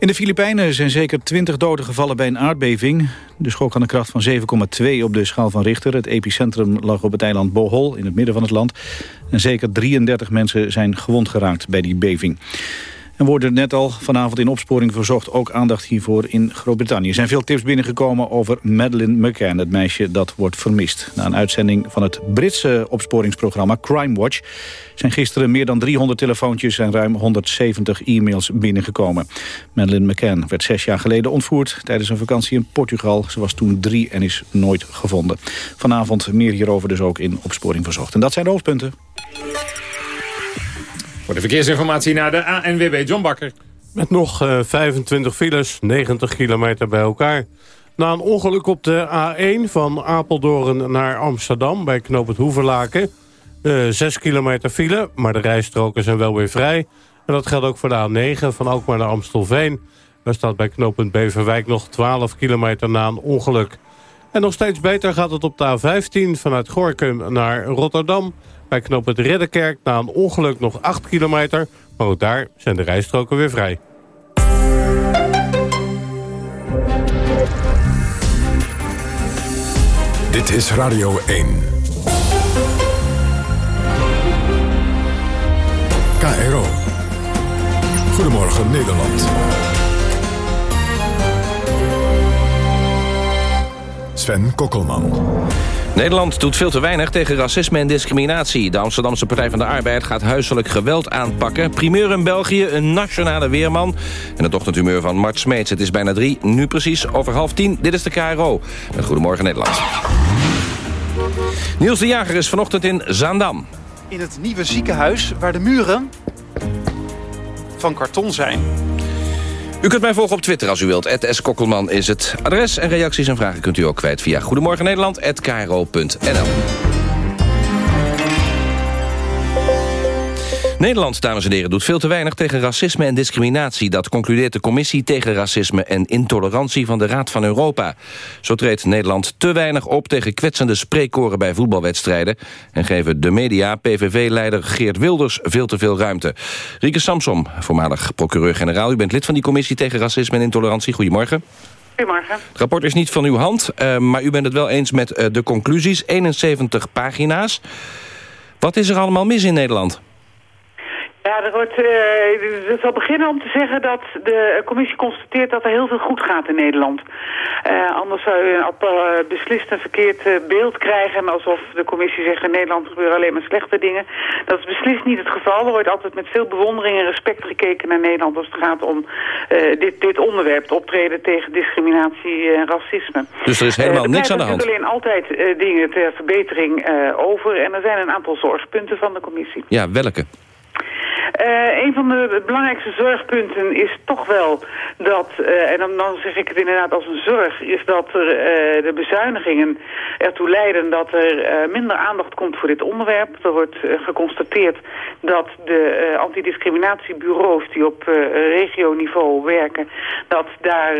In de Filipijnen zijn zeker 20 doden gevallen bij een aardbeving. De schok had een kracht van 7,2 op de schaal van Richter. Het epicentrum lag op het eiland Bohol in het midden van het land. En zeker 33 mensen zijn gewond geraakt bij die beving. En worden net al vanavond in opsporing verzocht ook aandacht hiervoor in Groot-Brittannië. Er zijn veel tips binnengekomen over Madeleine McCann, het meisje dat wordt vermist. Na een uitzending van het Britse opsporingsprogramma Crime Watch zijn gisteren meer dan 300 telefoontjes en ruim 170 e-mails binnengekomen. Madeleine McCann werd zes jaar geleden ontvoerd tijdens een vakantie in Portugal. Ze was toen drie en is nooit gevonden. Vanavond meer hierover dus ook in opsporing verzocht. En dat zijn de hoofdpunten. Voor de verkeersinformatie naar de ANWB John Bakker. Met nog uh, 25 files, 90 kilometer bij elkaar. Na een ongeluk op de A1 van Apeldoorn naar Amsterdam... bij knoop het Hoeverlaken. Uh, 6 kilometer file, maar de rijstroken zijn wel weer vrij. En dat geldt ook voor de A9 van Alkmaar naar Amstelveen. Daar staat bij knooppunt Beverwijk nog 12 kilometer na een ongeluk. En nog steeds beter gaat het op de A15 vanuit Gorkum naar Rotterdam... Bij knoop het Ridderkerk na een ongeluk nog 8 kilometer. Maar ook daar zijn de rijstroken weer vrij. Dit is Radio 1. KRO. Goedemorgen Nederland. Sven Kokkelman. Nederland doet veel te weinig tegen racisme en discriminatie. De Amsterdamse Partij van de Arbeid gaat huiselijk geweld aanpakken. Primeur in België, een nationale weerman. En het ochtendhumeur van Mart Smeets. Het is bijna drie, nu precies over half tien. Dit is de KRO. Met Goedemorgen Nederland. Niels de Jager is vanochtend in Zaandam. In het nieuwe ziekenhuis waar de muren van karton zijn. U kunt mij volgen op Twitter als u wilt. S. Kokkelman is het adres. En reacties en vragen kunt u ook kwijt via Goedemorgen Nederland, dames en heren, doet veel te weinig tegen racisme en discriminatie. Dat concludeert de Commissie tegen Racisme en Intolerantie van de Raad van Europa. Zo treedt Nederland te weinig op tegen kwetsende spreekkoren bij voetbalwedstrijden... en geven de media PVV-leider Geert Wilders veel te veel ruimte. Rieke Samsom, voormalig procureur-generaal... u bent lid van die Commissie tegen Racisme en Intolerantie. Goedemorgen. Goedemorgen. Het rapport is niet van uw hand, uh, maar u bent het wel eens met uh, de conclusies. 71 pagina's. Wat is er allemaal mis in Nederland? Ja, er wordt, uh, ik zal beginnen om te zeggen dat de commissie constateert dat er heel veel goed gaat in Nederland. Uh, anders zou je een uh, beslist een verkeerd beeld krijgen, alsof de commissie zegt in Nederland gebeuren alleen maar slechte dingen. Dat is beslist niet het geval. Er wordt altijd met veel bewondering en respect gekeken naar Nederland als het gaat om dit, dit onderwerp, het optreden tegen discriminatie en racisme. Dus er is helemaal niks aan de hand? Er zijn alleen altijd dingen ter verbetering over en er zijn een aantal zorgpunten van de commissie. Ja, welke? Uh, een van de belangrijkste zorgpunten is toch wel dat, uh, en dan, dan, zeg ik het inderdaad als een zorg, is dat er, uh, de bezuinigingen ertoe leiden dat er minder aandacht komt voor dit onderwerp. Er wordt geconstateerd dat de antidiscriminatiebureaus die op regioniveau werken, dat daar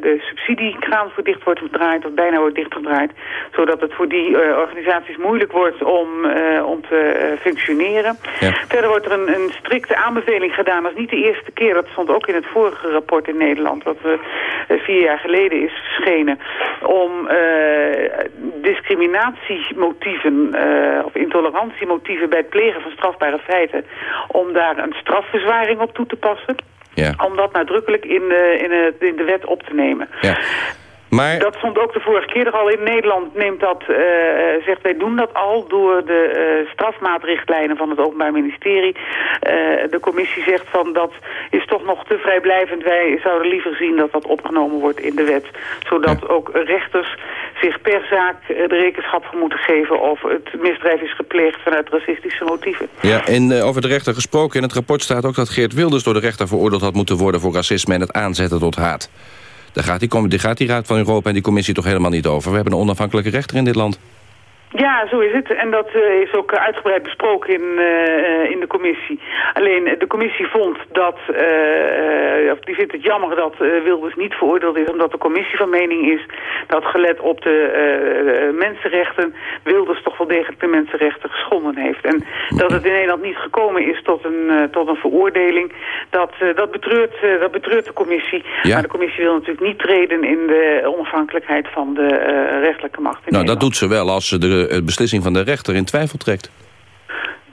de subsidiekraan voor dicht wordt gedraaid, of bijna wordt dichtgedraaid, zodat het voor die organisaties moeilijk wordt om, om te functioneren. Ja. Verder wordt er een, een strikte aanbeveling gedaan. Dat is niet de eerste keer. Dat stond ook in het vorige rapport in Nederland. Dat we uh, vier jaar geleden is verschenen. Om uh, discriminatiemotieven uh, of intolerantiemotieven bij het plegen van strafbare feiten. Om daar een strafverzwaring op toe te passen. Ja. Om dat nadrukkelijk in de, in, het, in de wet op te nemen. Ja. Maar... Dat stond ook de vorige keer er al in Nederland. Neemt dat, uh, zegt wij doen dat al door de uh, strafmaatrichtlijnen van het Openbaar Ministerie. Uh, de commissie zegt van dat is toch nog te vrijblijvend. Wij zouden liever zien dat dat opgenomen wordt in de wet. Zodat ook rechters zich per zaak de rekenschap moeten geven of het misdrijf is gepleegd vanuit racistische motieven. Ja, en over de rechter gesproken. In het rapport staat ook dat Geert Wilders door de rechter veroordeeld had moeten worden voor racisme en het aanzetten tot haat. Daar gaat die, gaat die Raad van Europa en die commissie toch helemaal niet over. We hebben een onafhankelijke rechter in dit land. Ja, zo is het. En dat uh, is ook uitgebreid besproken in, uh, in de commissie. Alleen de commissie vond dat, uh, die vindt het jammer dat Wilders niet veroordeeld is, omdat de commissie van mening is dat gelet op de mensenrechten Wilders toch wel degelijk de mensenrechten geschonden heeft. En dat het in Nederland niet gekomen is tot een, tot een veroordeling, dat, dat, betreurt, dat betreurt de commissie. Ja. Maar de commissie wil natuurlijk niet treden in de onafhankelijkheid van de rechtelijke macht in Nou, dat doet ze wel als ze de de beslissing van de rechter in twijfel trekt?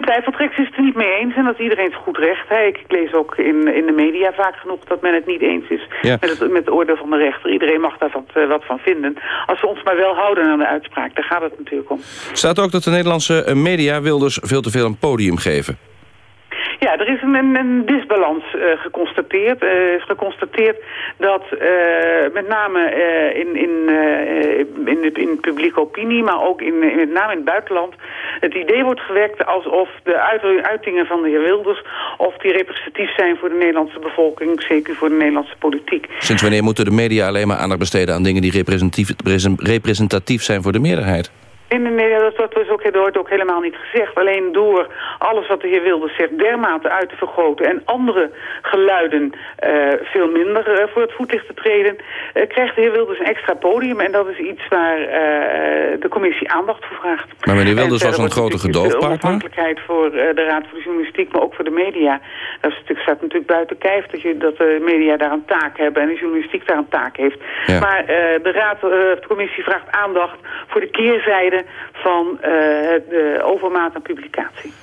Twijfeltreks is het er niet mee eens en dat is iedereen goed recht. Hè. Ik, lees ook in, in de media vaak genoeg dat men het niet eens is met, het, met het oordeel van de rechter. Iedereen mag daar wat, uh, wat van vinden. Als we ons maar wel houden aan de uitspraak, daar gaat het natuurlijk om. Staat ook dat de Nederlandse eh, media Wilders veel te veel een podium geven? Ja, er is een, een, disbalans uh, geconstateerd. Er uh, is geconstateerd dat uh, met name in, in, in, de, in publieke opinie, maar ook in, met name in het buitenland, het idee wordt gewekt alsof de uitingen van de heer Wilders, of die representatief zijn voor de Nederlandse bevolking, zeker voor de Nederlandse politiek. Sinds wanneer moeten de media alleen maar aandacht besteden aan dingen die representatief, representatief zijn voor de meerderheid? In de media, dat wordt dus ook, dat wordt ook helemaal niet gezegd. Alleen door alles wat de heer Wilders zegt dermate uit te vergroten... en andere geluiden uh, veel minder uh, voor het voetlicht te treden... Uh, krijgt de heer Wilders een extra podium. En dat is iets waar de commissie aandacht voor vraagt. Maar meneer Wilders was een grote gedoogpartner? De onafhankelijkheid voor de Raad voor de Journalistiek, maar ook voor de media. Dat staat natuurlijk buiten kijf dat, je, dat de media daar een taak hebben... en de journalistiek daar een taak heeft. Ja. Maar de Raad, de commissie vraagt aandacht voor de keerzijde van de overmaat aan publicatie.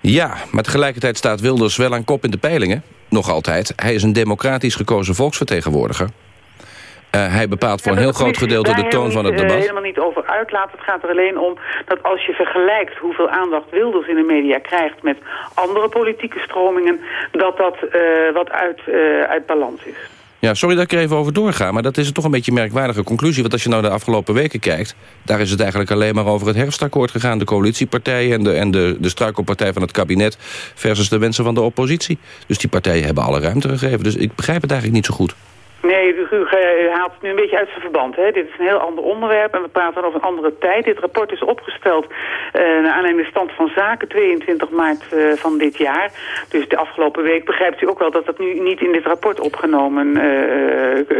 Ja, maar tegelijkertijd staat Wilders wel aan kop in de peilingen. Nog altijd. Hij is een democratisch gekozen volksvertegenwoordiger. Uh, hij bepaalt voor een heel groot gedeelte de toon van het debat. Ik er helemaal niet over uitlaten. Het gaat er alleen om dat als je vergelijkt hoeveel aandacht Wilders in de media krijgt met andere politieke stromingen, dat dat uh, wat uit, uh, uit balans is. Ja, sorry dat ik er even over doorga, maar dat is toch een beetje een merkwaardige conclusie. Want als je nou de afgelopen weken kijkt... daar is het eigenlijk alleen maar over het herfstakkoord gegaan. De coalitiepartijen en de, en de, de struikelpartij van het kabinet... versus de wensen van de oppositie. Dus die partijen hebben alle ruimte gegeven. Dus ik begrijp het eigenlijk niet zo goed. Nee, u haalt het nu een beetje uit zijn verband. Hè? Dit is een heel ander onderwerp en we praten over een andere tijd. Dit rapport is opgesteld uh, naar aanleiding de stand van zaken 22 maart uh, van dit jaar. Dus de afgelopen week begrijpt u ook wel dat dat nu niet in dit rapport opgenomen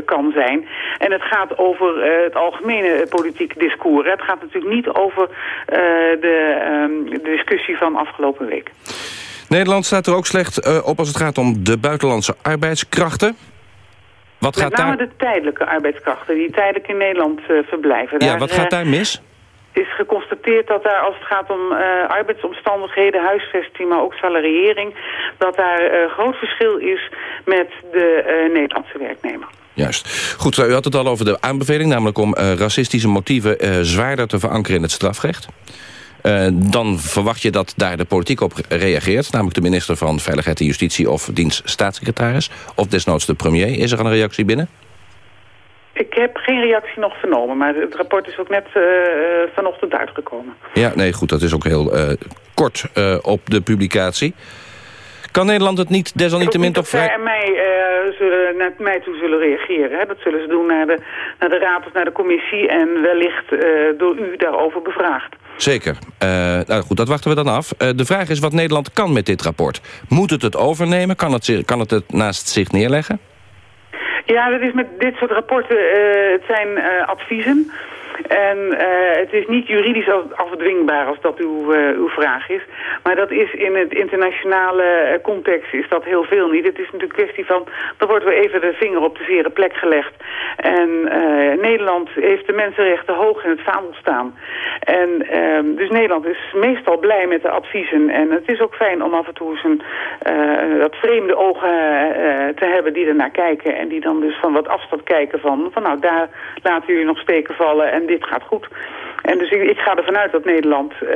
kan zijn. En het gaat over het algemene politieke discours. Het gaat natuurlijk niet over de, um, de discussie van afgelopen week. Nederland staat er ook slecht op als het gaat om de buitenlandse arbeidskrachten. Wat Met name de tijdelijke arbeidskrachten die tijdelijk in Nederland uh, verblijven. Ja, wat gaat daar mis? is geconstateerd dat daar als het gaat om uh, arbeidsomstandigheden, huisvesting, maar ook salariering, dat daar uh, groot verschil is met de uh, Nederlandse werknemer. Juist. Goed, u had het al over de aanbeveling, namelijk om racistische motieven zwaarder te verankeren in het strafrecht. Dan verwacht je dat daar de politiek op reageert. Namelijk de minister van Veiligheid en Justitie of dienst staatssecretaris. Of desnoods de premier. Is er een reactie binnen? Ik heb geen reactie nog vernomen, maar het rapport is ook net uh, vanochtend uitgekomen. Ja, nee, goed, dat is ook heel uh, kort uh, op de publicatie. Kan Nederland het niet desalniettemin toch vrij... zij mij, zullen, naar mij toe zullen reageren. Hè? Dat zullen ze doen naar de, naar de raad of naar de commissie... en wellicht door u daarover bevraagd. Zeker. nou goed, dat wachten we dan af. de vraag is wat Nederland kan met dit rapport. Moet het het overnemen? Kan het, kan het het naast zich neerleggen? Ja, dat is met dit soort rapporten, uh, het zijn adviezen. En uh, het is niet juridisch afdwingbaar als dat uw, uh, uw vraag is. Maar dat is in het internationale context is dat heel veel niet. Het is natuurlijk een kwestie van, dan wordt weer even de vinger op de zere plek gelegd. En Nederland heeft de mensenrechten hoog in het vaandel staan. En uh, dus Nederland is meestal blij met de adviezen. En het is ook fijn om af en toe een, dat vreemde ogen te hebben die ernaar kijken. En die dan dus van wat afstand kijken van, van nou daar laten jullie nog steken vallen en dit gaat goed. En dus ik, ik ga ervan uit dat Nederland uh,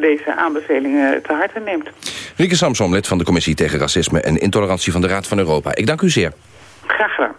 deze aanbevelingen te harte neemt. Rieke Samsom, lid van de Commissie tegen Racisme en Intolerantie van de Raad van Europa. Ik dank u zeer. Graag gedaan.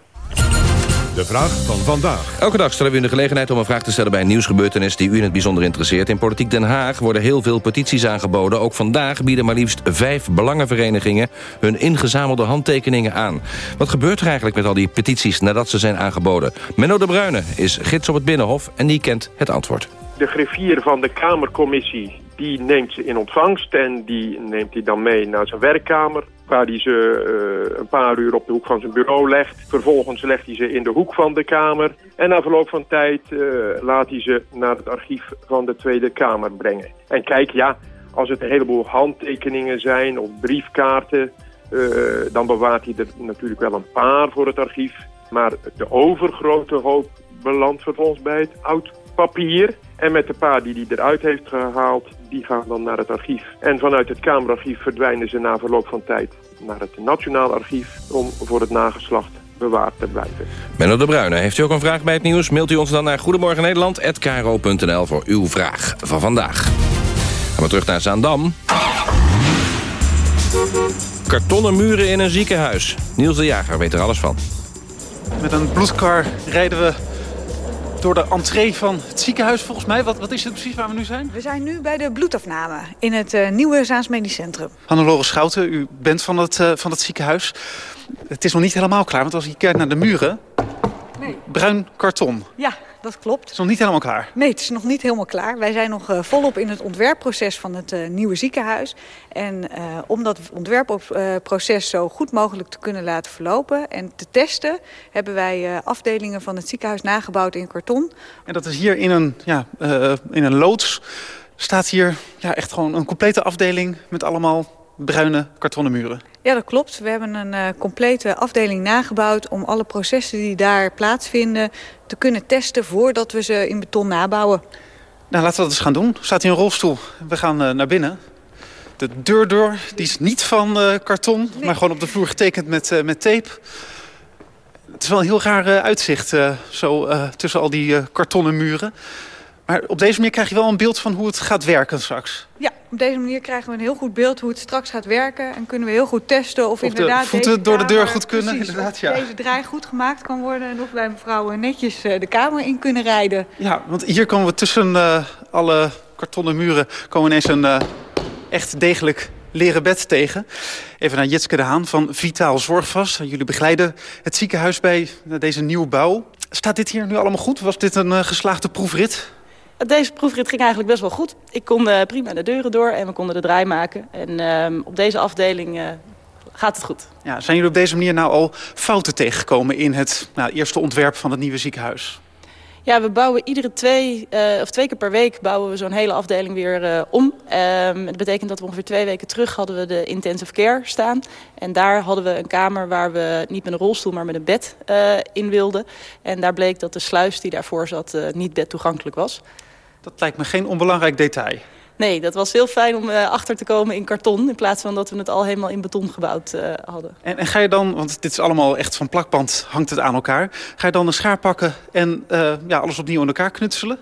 De vraag van vandaag. Elke dag stellen we u de gelegenheid om een vraag te stellen... bij een nieuwsgebeurtenis die u in het bijzonder interesseert. In Politiek Den Haag worden heel veel petities aangeboden. Ook vandaag bieden maar liefst vijf belangenverenigingen... hun ingezamelde handtekeningen aan. Wat gebeurt er eigenlijk met al die petities nadat ze zijn aangeboden? Menno de Bruyne is gids op het Binnenhof en die kent het antwoord. De griffier van de Kamercommissie die neemt ze in ontvangst... en die neemt hij dan mee naar zijn werkkamer waar hij ze uh, een paar uur op de hoek van zijn bureau legt. Vervolgens legt hij ze in de hoek van de Kamer. En na verloop van tijd uh, laat hij ze naar het archief van de Tweede Kamer brengen. En kijk, ja, als het een heleboel handtekeningen zijn of briefkaarten... Uh, dan bewaart hij er natuurlijk wel een paar voor het archief. Maar de overgrote hoop belandt vervolgens bij het oud papier. En met de paar die hij eruit heeft gehaald, die gaan dan naar het archief. En vanuit het Kamerarchief verdwijnen ze na verloop van tijd naar het Nationaal Archief om voor het nageslacht bewaard te blijven. Menno de Bruyne, heeft u ook een vraag bij het nieuws? Mailt u ons dan naar goedemorgennederland.kro.nl voor uw vraag van vandaag. Gaan we terug naar Zaandam. Kartonnen muren in een ziekenhuis. Niels de Jager weet er alles van. Met een bloedkar rijden we door de entree van het ziekenhuis volgens mij. Wat, wat is het precies waar we nu zijn? We zijn nu bij de bloedafname in het uh, nieuwe Zaans Medisch Centrum. Hannelore Schouten, u bent van het, uh, van het ziekenhuis. Het is nog niet helemaal klaar, want als je kijkt naar de muren... Nee. bruin karton. Ja, dat klopt. Het is nog niet helemaal klaar? Nee, het is nog niet helemaal klaar. Wij zijn nog uh, volop in het ontwerpproces van het uh, nieuwe ziekenhuis. En uh, om dat ontwerpproces zo goed mogelijk te kunnen laten verlopen en te testen... hebben wij afdelingen van het ziekenhuis nagebouwd in karton. En dat is hier in een, ja, in een loods staat hier ja, echt gewoon een complete afdeling met allemaal bruine kartonnen muren. Ja, dat klopt. We hebben een uh, complete afdeling nagebouwd... om alle processen die daar plaatsvinden te kunnen testen... voordat we ze in beton nabouwen. Nou, laten we dat eens gaan doen. Staat hier een rolstoel. We gaan uh, naar binnen. De deur door, die is niet van uh, karton... Nee. maar gewoon op de vloer getekend met, met tape. Het is wel een heel raar uitzicht, zo tussen al die kartonnen muren. Maar op deze manier krijg je wel een beeld van hoe het gaat werken straks. Ja, op deze manier krijgen we een heel goed beeld hoe het straks gaat werken. En kunnen we heel goed testen of, of inderdaad... de voeten door de deur goed kunnen. Precies, inderdaad, ja. deze draai goed gemaakt kan worden. En of wij mevrouw netjes de kamer in kunnen rijden. Ja, want hier komen we tussen uh, alle kartonnen muren... komen we ineens een uh, echt degelijk leren bed tegen. Even naar Jitske de Haan van Vitaal Zorgvast. Jullie begeleiden het ziekenhuis bij deze nieuwe bouw. Staat dit hier nu allemaal goed? Was dit een uh, geslaagde proefrit? Deze proefrit ging eigenlijk best wel goed. Ik kon uh, prima de deuren door en we konden de draai maken. En uh, op deze afdeling uh, gaat het goed. Ja, zijn jullie op deze manier nou al fouten tegengekomen... in het nou, eerste ontwerp van het nieuwe ziekenhuis? Ja, we bouwen iedere twee, of twee keer per week bouwen we zo'n hele afdeling weer om. Um, dat betekent dat we ongeveer twee weken terug hadden we de intensive care staan. En daar hadden we een kamer waar we niet met een rolstoel, maar met een bed in wilden. En daar bleek dat de sluis die daarvoor zat niet bedtoegankelijk was. Dat lijkt me geen onbelangrijk detail. Nee, dat was heel fijn om uh, achter te komen in karton... in plaats van dat we het al helemaal in beton gebouwd uh, hadden. En, en, ga je dan, want dit is allemaal echt van plakband, hangt het aan elkaar... ga je dan een schaar pakken en uh, ja, alles opnieuw in elkaar knutselen?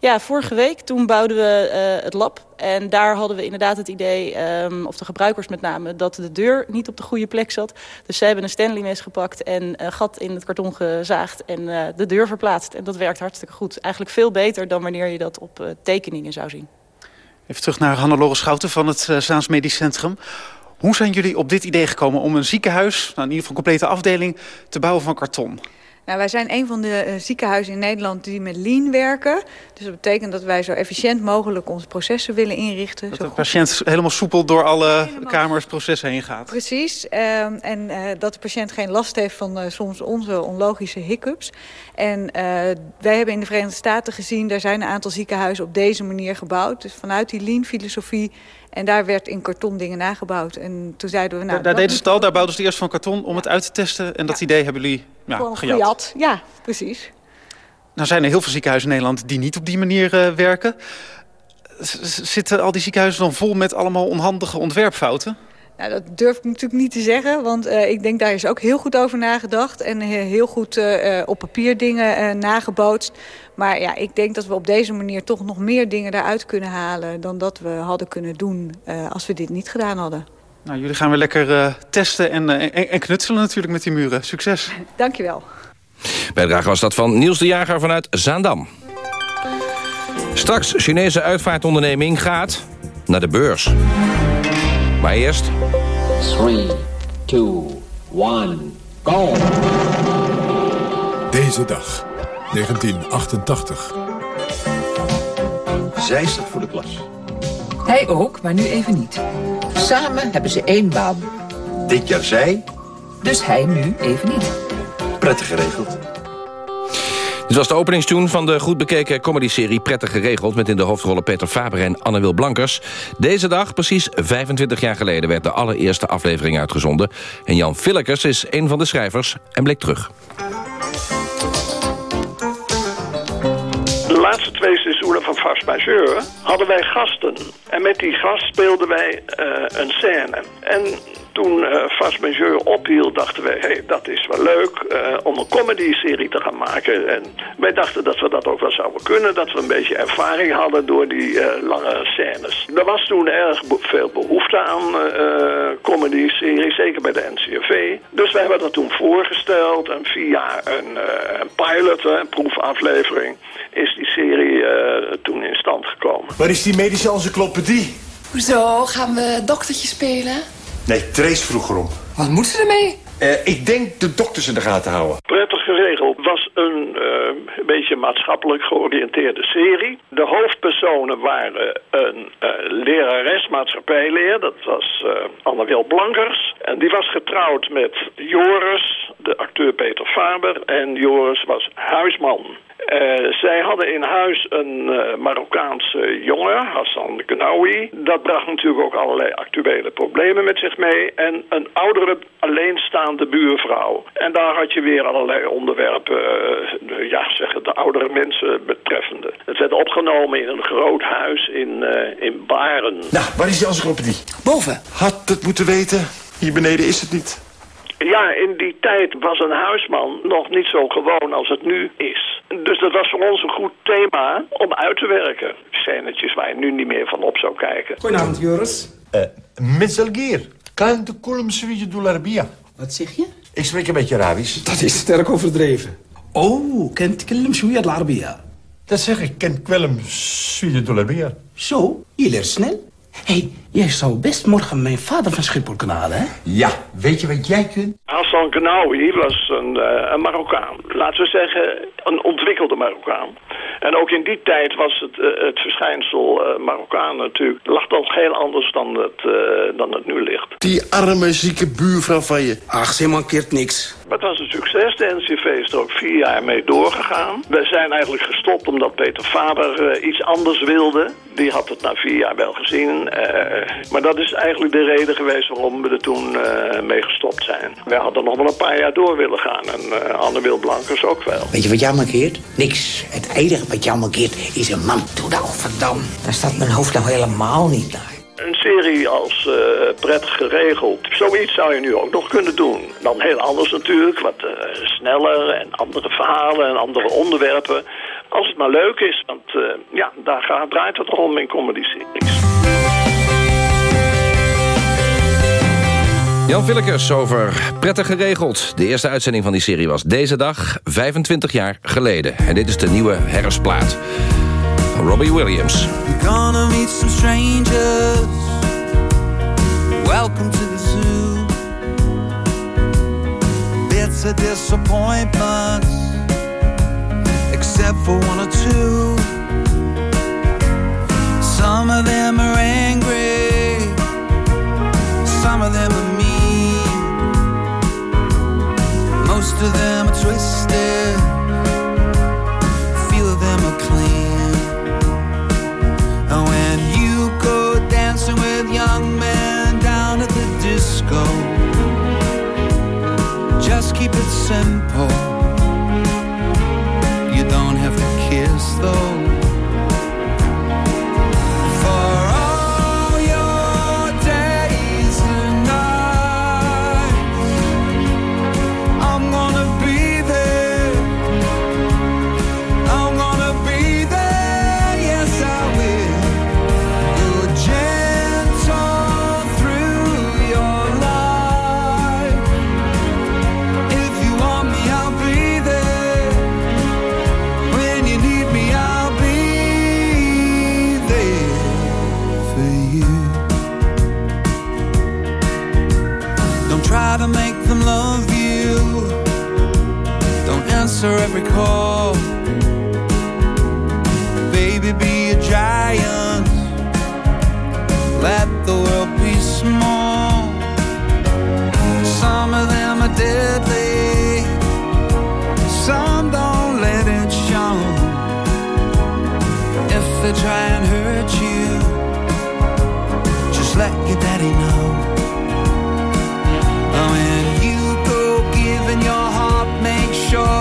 Ja, vorige week toen bouwden we uh, het lab. En daar hadden we inderdaad het idee, um, of de gebruikers met name... dat de deur niet op de goede plek zat. Dus zij hebben een Stanley mes gepakt en een gat in het karton gezaagd... en uh, de deur verplaatst. En dat werkt hartstikke goed. Eigenlijk veel beter dan wanneer je dat op uh, tekeningen zou zien. Even terug naar Hannelore Schouten van het Zaans Medisch Centrum. Hoe zijn jullie op dit idee gekomen om een ziekenhuis... Nou in ieder geval een complete afdeling, te bouwen van karton? Nou, wij zijn een van de uh, ziekenhuizen in Nederland die met lean werken. Dus dat betekent dat wij zo efficiënt mogelijk onze processen willen inrichten. Dat de patiënt helemaal soepel door alle helemaal... kamers, processen heen gaat. Precies. Uh, en uh, dat de patiënt geen last heeft van uh, soms onze onlogische hiccups. En wij hebben in de Verenigde Staten gezien... er zijn een aantal ziekenhuizen op deze manier gebouwd. Dus vanuit die lean-filosofie en daar werd in karton dingen nagebouwd. En toen zeiden we... Nou, daar daar deden ze het al, daar bouwden ze eerst van karton om het uit te testen. En dat ja. idee hebben jullie ja, gejat. gejat. Ja, precies. Nou zijn er heel veel ziekenhuizen in Nederland die niet op die manier uh, werken. Z zitten al die ziekenhuizen dan vol met allemaal onhandige ontwerpfouten? Nou, dat durf ik natuurlijk niet te zeggen, want uh, ik denk daar is ook heel goed over nagedacht. En heel goed uh, op papier dingen uh, nagebootst. Maar ja, ik denk dat we op deze manier toch nog meer dingen daaruit kunnen halen... dan dat we hadden kunnen doen als we dit niet gedaan hadden. Nou, jullie gaan weer lekker testen en, en, en knutselen natuurlijk met die muren. Succes. Dankjewel. Bijdrage was dat van Niels de Jager vanuit Zaandam. Straks, Chinese uitvaartonderneming gaat naar de beurs. Maar eerst... 3, 2, 1, go! Deze dag, 1988. Zij staat voor de klas. Hij ook, maar nu even niet. Samen hebben ze één baan. Dit jaar zij. Dus hij nu even niet. Prettig geregeld. Dit was de openingstune van de goed bekeken comedyserie Prettig Geregeld... met in de hoofdrollen Peter Faber en Anne-Wil Blankers. Deze dag, precies 25 jaar geleden, werd de allereerste aflevering uitgezonden. En Jan Villekers is een van de schrijvers en bleek terug. De laatste twee seizoenen van Fast Majeur hadden wij gasten. En met die gast speelden wij uh, een scène. En toen uh, ophield, dachten wij... hey, dat is wel leuk uh, om een comedy-serie te gaan maken. En wij dachten dat we dat ook wel zouden kunnen. Dat we een beetje ervaring hadden door die uh, lange scènes. Er was toen erg be veel behoefte aan comedy-series, zeker bij de NCRV. Dus wij hebben dat toen voorgesteld. En via een, een pilot, een proefaflevering... is die serie toen in stand gekomen. Waar is die medische encyclopedie? Hoezo? Gaan we doktertje spelen? Nee, Trace vroeg erom. Wat moet ze ermee? Uh, ik denk de dokters in de gaten houden. Prettig geregeld was een uh, beetje maatschappelijk georiënteerde serie. De hoofdpersonen waren een uh, lerares maatschappijleer. Dat was Anne-Wil Blankers. En die was getrouwd met Joris, de acteur Peter Faber. En Joris was huisman. Uh, zij hadden in huis een uh, Marokkaanse jongen, Hassan Gnawi. Dat bracht natuurlijk ook allerlei actuele problemen met zich mee. En een oudere, alleenstaande buurvrouw. En daar had je weer allerlei onderwerpen, uh, ja, zeggen de oudere mensen betreffende. Het werd opgenomen in een groot huis in, in Baren. Nou, waar is die encyclopedie? Boven. Had het moeten weten. Hier beneden is het niet. Ja, in die tijd was een huisman nog niet zo gewoon als het nu is. Dus dat was voor ons een goed thema om uit te werken. Scènetjes waar je nu niet meer van op zou kijken. Goedenavond, Joris. Uh, Mens Algier, kan de kulm Swije Doularbia. Wat zeg je? Ik spreek een beetje Arabisch. Dat is sterk overdreven. Oh, kent kulm Swije Doularbia. Dat zeg ik, kent kulm Swije Doularbia. Zo, je leert snel. Hé, hey, jij zou best morgen mijn vader van Schiphol kunnen halen, hè? Ja, weet je wat jij kunt? Hassan Gnawi was een, uh, een Marokkaan. Laten we zeggen, een ontwikkelde Marokkaan. En ook in die tijd was het, uh, het verschijnsel uh, Marokkaan natuurlijk... lag toch heel anders dan het, dan het nu ligt. Die arme, zieke buurvrouw van je. Ach, ze mankeert niks. Maar het was een succes. De NCV is er ook vier jaar mee doorgegaan. We zijn eigenlijk gestopt omdat Peter Faber iets anders wilde. Die had het na vier jaar wel gezien. Uh, maar dat is eigenlijk de reden geweest waarom we er toen mee gestopt zijn. We hadden nog wel een paar jaar door willen gaan. En Anne Wil Blankers ook wel. Weet je wat jou markeert? Niks. Het enige wat jou markeert is een man. Doe nou, verdam. Daar staat mijn hoofd nou helemaal niet naar. Een serie als uh, prettig geregeld. Zoiets zou je nu ook nog kunnen doen. Dan heel anders natuurlijk, wat uh, sneller en andere verhalen en andere onderwerpen. Als het maar leuk is, want uh, ja, daar gaat, draait het om in comedy-series. Jan Willekers over Prettig Geregeld. De eerste uitzending van die serie was deze dag, 25 jaar geleden. En dit is de nieuwe herfstplaat. Robbie Williams. You're gonna meet some strangers. Welcome to the zoo. Bits of disappointments, except for one or two. Some of them are angry, some of them are Most of them are twisted, few of them are clean. And when you go dancing with young men down at the disco, just keep it simple. You don't have to kiss though. Try to make them love you. Don't answer every call. Baby, be a giant. Let the world be small. Some of them are deadly. Some don't let it show. If they try and hurt you, just let your daddy know.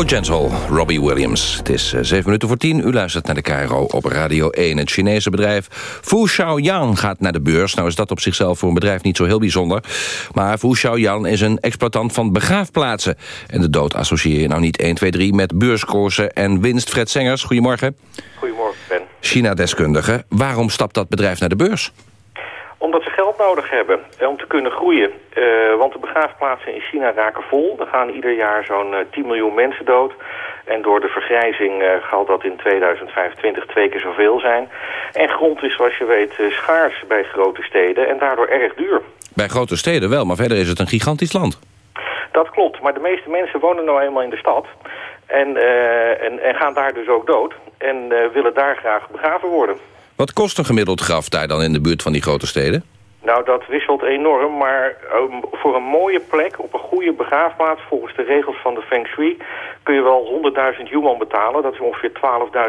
Go Gentle, Robbie Williams. Het is eh, zeven minuten voor tien. U luistert naar de KRO op Radio 1. Het Chinese bedrijf Fu Xiaoyang gaat naar de beurs. Nou is dat op zichzelf voor een bedrijf niet zo heel bijzonder. Maar Fu Xiaoyang is een exploitant van begraafplaatsen. En de dood associeer je nou niet 1, 2, 3 met beurskoersen en winst. Fred Sengers, goedemorgen. Goedemorgen, Ben. China-deskundige. Waarom stapt dat bedrijf naar de beurs? Omdat ze geld nodig hebben eh, om te kunnen groeien. Eh, want de begraafplaatsen in China raken vol. Er gaan ieder jaar zo'n eh, 10 miljoen mensen dood. En door de vergrijzing eh, zal dat in 2025 twee keer zoveel zijn. En grond is, zoals je weet, eh, schaars bij grote steden en daardoor erg duur. Bij grote steden wel, maar verder is het een gigantisch land. Dat klopt, maar de meeste mensen wonen nou eenmaal in de stad. En, eh, en, en gaan daar dus ook dood. En eh, willen daar graag begraven worden. Wat kost een gemiddeld graf daar dan in de buurt van die grote steden? Nou, dat wisselt enorm, maar um, voor een mooie plek, op een goede begraafplaats, volgens de regels van de Feng Shui, kun je wel 100.000 yuan betalen. Dat is ongeveer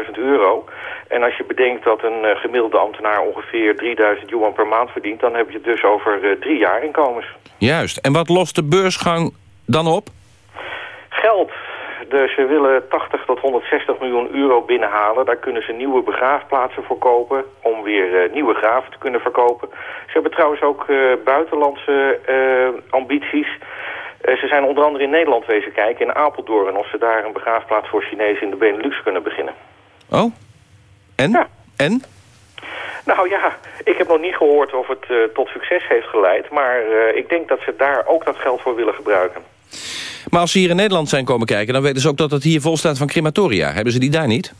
12.000 euro. En als je bedenkt dat een eh, gemiddelde ambtenaar ongeveer 3.000 yuan per maand verdient, dan heb je het dus over eh, drie jaar inkomens. Juist. En wat lost de beursgang dan op? Geld. Dus ze willen 80 tot 160 miljoen euro binnenhalen. Daar kunnen ze nieuwe begraafplaatsen voor kopen. Om weer eh, nieuwe graven te kunnen verkopen. Ze hebben trouwens ook eh, buitenlandse eh, ambities. Eh, ze zijn onder andere in Nederland wezen kijken, in Apeldoorn. Of ze daar een begraafplaats voor Chinezen in de Benelux kunnen beginnen. Oh? En? En? Nou ja, ik heb nog niet gehoord of het eh, tot succes heeft geleid. Maar eh, ik denk dat ze daar ook dat geld voor willen gebruiken. Maar als ze hier in Nederland zijn komen kijken... dan weten ze ook dat het hier vol staat van crematoria. Hebben ze die daar niet?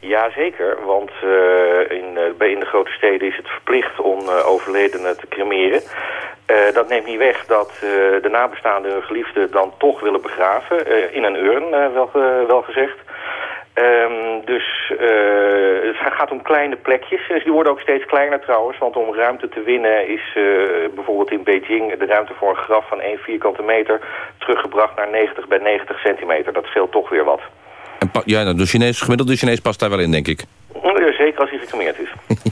Jazeker, want eh, in, eh, bij in de grote steden is het verplicht om eh, overledenen te cremeren. Dat neemt niet weg dat de nabestaanden hun geliefde dan toch willen begraven. in een urn, wel, wel gezegd. Ehm, dus eh, het gaat om kleine plekjes. Dus die worden ook steeds kleiner trouwens. Want om ruimte te winnen is eh, bijvoorbeeld in Beijing... de ruimte voor een graf van 1 vierkante meter... teruggebracht naar 90 bij 90 centimeter. Dat scheelt toch weer wat. En ja, nou, de Chinees, gemiddelde Chinees past daar wel in, denk ik. Zeker als hij gecremeerd is.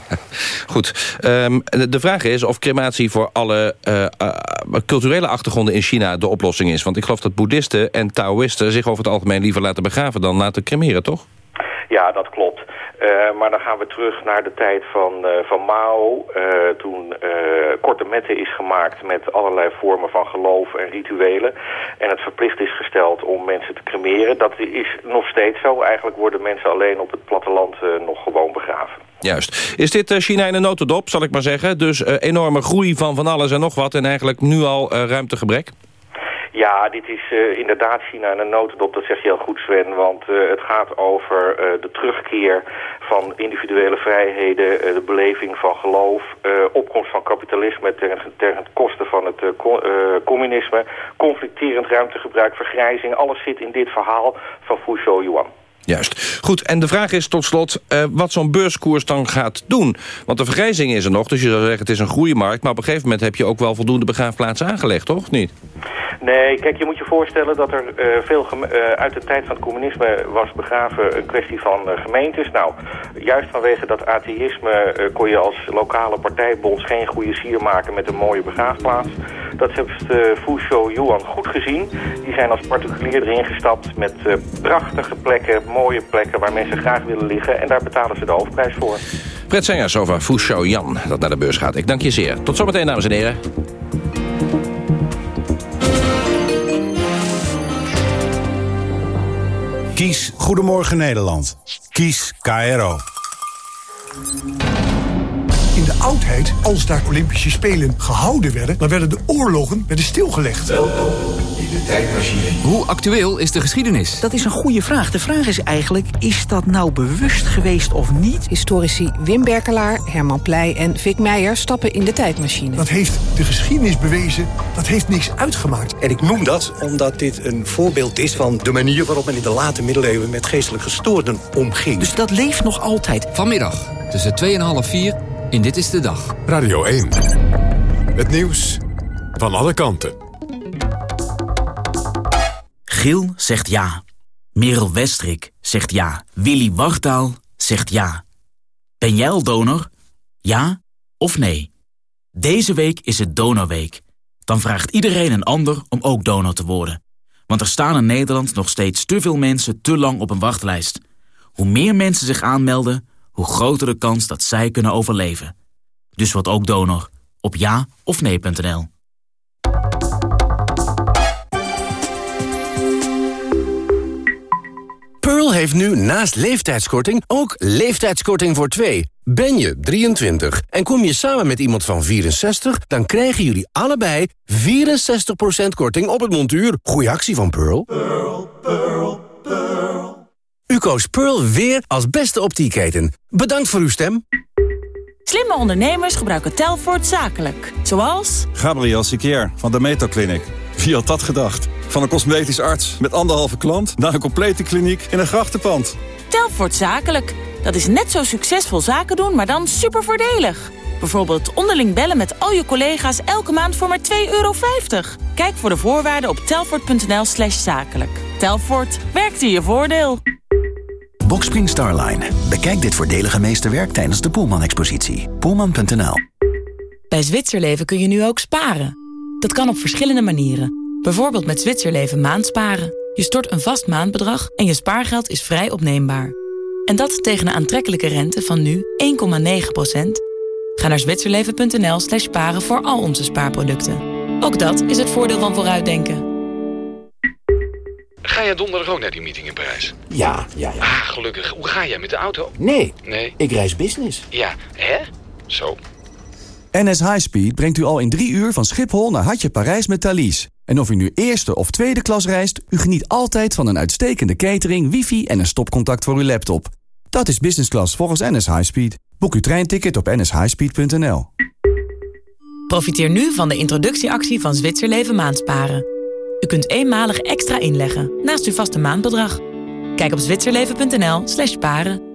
Goed. Ehm, de vraag is of crematie voor alle eh, eh, culturele achtergronden in China de oplossing is. Want ik geloof dat boeddhisten en taoïsten zich over het algemeen liever laten begraven dan laten cremeren, toch? Ja, dat klopt. Eh, maar dan gaan we terug naar de tijd van, eh, van Mao. eh, toen korte metten is gemaakt met allerlei vormen van geloof en rituelen. En het verplicht is gesteld om mensen te cremeren. Dat is nog steeds zo. Eigenlijk worden mensen alleen op het platteland nog gewoon begraven. Juist. Is dit China in een notendop, zal ik maar zeggen? Dus enorme groei van van alles en nog wat... en eigenlijk nu al ruimtegebrek? Ja, dit is eh, inderdaad China in een notendop, dat zeg je heel goed Sven. Want eh, het gaat over eh, de terugkeer van individuele vrijheden, de beleving van geloof, opkomst van kapitalisme ten, ten koste van het co- communisme, conflicterend ruimtegebruik, vergrijzing. Alles zit in dit verhaal van Fusho Yuan. Juist. Goed, en de vraag is tot slot wat zo'n beurskoers dan gaat doen. Want de vergrijzing is er nog, dus je zou zeggen het is een groeimarkt... maar op een gegeven moment heb je ook wel voldoende begraafplaatsen aangelegd, toch? Niet? Nee, kijk, je moet je voorstellen dat er eh, veel eh, uit de tijd van het communisme was begraven een kwestie van eh, gemeentes. Nou, juist vanwege dat atheïsme kon je als lokale partijbond geen goede sier maken met een mooie begraafplaats. Dat heeft Fusho Yuan goed gezien. Die zijn als particulier erin gestapt met prachtige plekken, mooie plekken waar mensen graag willen liggen. En daar betalen ze de hoofdprijs voor. Sengers over Fusho Jan, dat naar de beurs gaat. Ik dank je zeer. Tot zometeen, dames en heren. Kies Goedemorgen Nederland. Kies KRO. In de oudheid, als daar Olympische Spelen gehouden werden... dan werden de oorlogen werden stilgelegd. Hoe actueel is de geschiedenis? Dat is een goede vraag. De vraag is eigenlijk, is dat nou bewust geweest of niet? Historici Wim Berkelaar, Herman Pleij en Vic Meijer stappen in de tijdmachine. Dat heeft de geschiedenis bewezen, dat heeft niks uitgemaakt. En ik noem dat omdat dit een voorbeeld is van de manier waarop men in de late middeleeuwen met geestelijk gestoorden omging. Dus dat leeft nog altijd. Vanmiddag tussen 2 en half 4 in Dit is de Dag. Radio 1. Het nieuws van alle kanten. Giel zegt ja. Merel Westrik zegt ja. Willy Wartaal zegt ja. Ben jij al donor? Ja of nee? Deze week is het Donorweek. Dan vraagt iedereen een ander om ook donor te worden. Want er staan in Nederland nog steeds te veel mensen te lang op een wachtlijst. Hoe meer mensen zich aanmelden, hoe groter de kans dat zij kunnen overleven. Dus word ook donor op ja of nee.nl. Pearl heeft nu naast leeftijdskorting ook leeftijdskorting voor twee. Ben je 23 en kom je samen met iemand van 64... dan krijgen jullie allebei 64% korting op het montuur. Goeie actie van Pearl. U koos Pearl weer als beste optieketen. Bedankt voor uw stem. Slimme ondernemers gebruiken Telfort zakelijk. Zoals... Gabriel Sikier van de Metoclinic. Wie had dat gedacht? Van een cosmetisch arts met anderhalve klant... naar een complete kliniek in een grachtenpand. Telfort Zakelijk. Dat is net zo succesvol zaken doen, maar dan super voordelig. Bijvoorbeeld onderling bellen met al je collega's elke maand voor maar 2,50 euro. Kijk voor de voorwaarden op telfort.nl slash zakelijk. Telfort, werkt in je voordeel. Boxspring Starline. Bekijk dit voordelige meesterwerk tijdens de Poelman-expositie. Poelman.nl Bij Zwitserleven kun je nu ook sparen. Dat kan op verschillende manieren. Bijvoorbeeld met Zwitserleven maandsparen. Je stort een vast maandbedrag en je spaargeld is vrij opneembaar. En dat tegen een aantrekkelijke rente van nu 1,9%. Ga naar zwitserleven.nl slash sparen voor al onze spaarproducten. Ook dat is het voordeel van vooruitdenken. Ga jij donderdag ook naar die meeting in Parijs? Ja, ja, ja. Ah, gelukkig. Hoe ga jij met de auto? Nee, Nee. ik reis business. Ja, hè? Zo. NS Highspeed brengt u al in drie uur van Schiphol naar Hartje Parijs met Thalys. En of u nu eerste of tweede klas reist, u geniet altijd van een uitstekende catering, wifi en een stopcontact voor uw laptop. Dat is business class volgens NS Highspeed. Boek uw treinticket op nshighspeed.nl. Profiteer nu van de introductieactie van Zwitserleven Maandsparen. Kunt eenmalig extra inleggen naast uw vaste maandbedrag. Kijk op zwitserleven.nl slash sparen.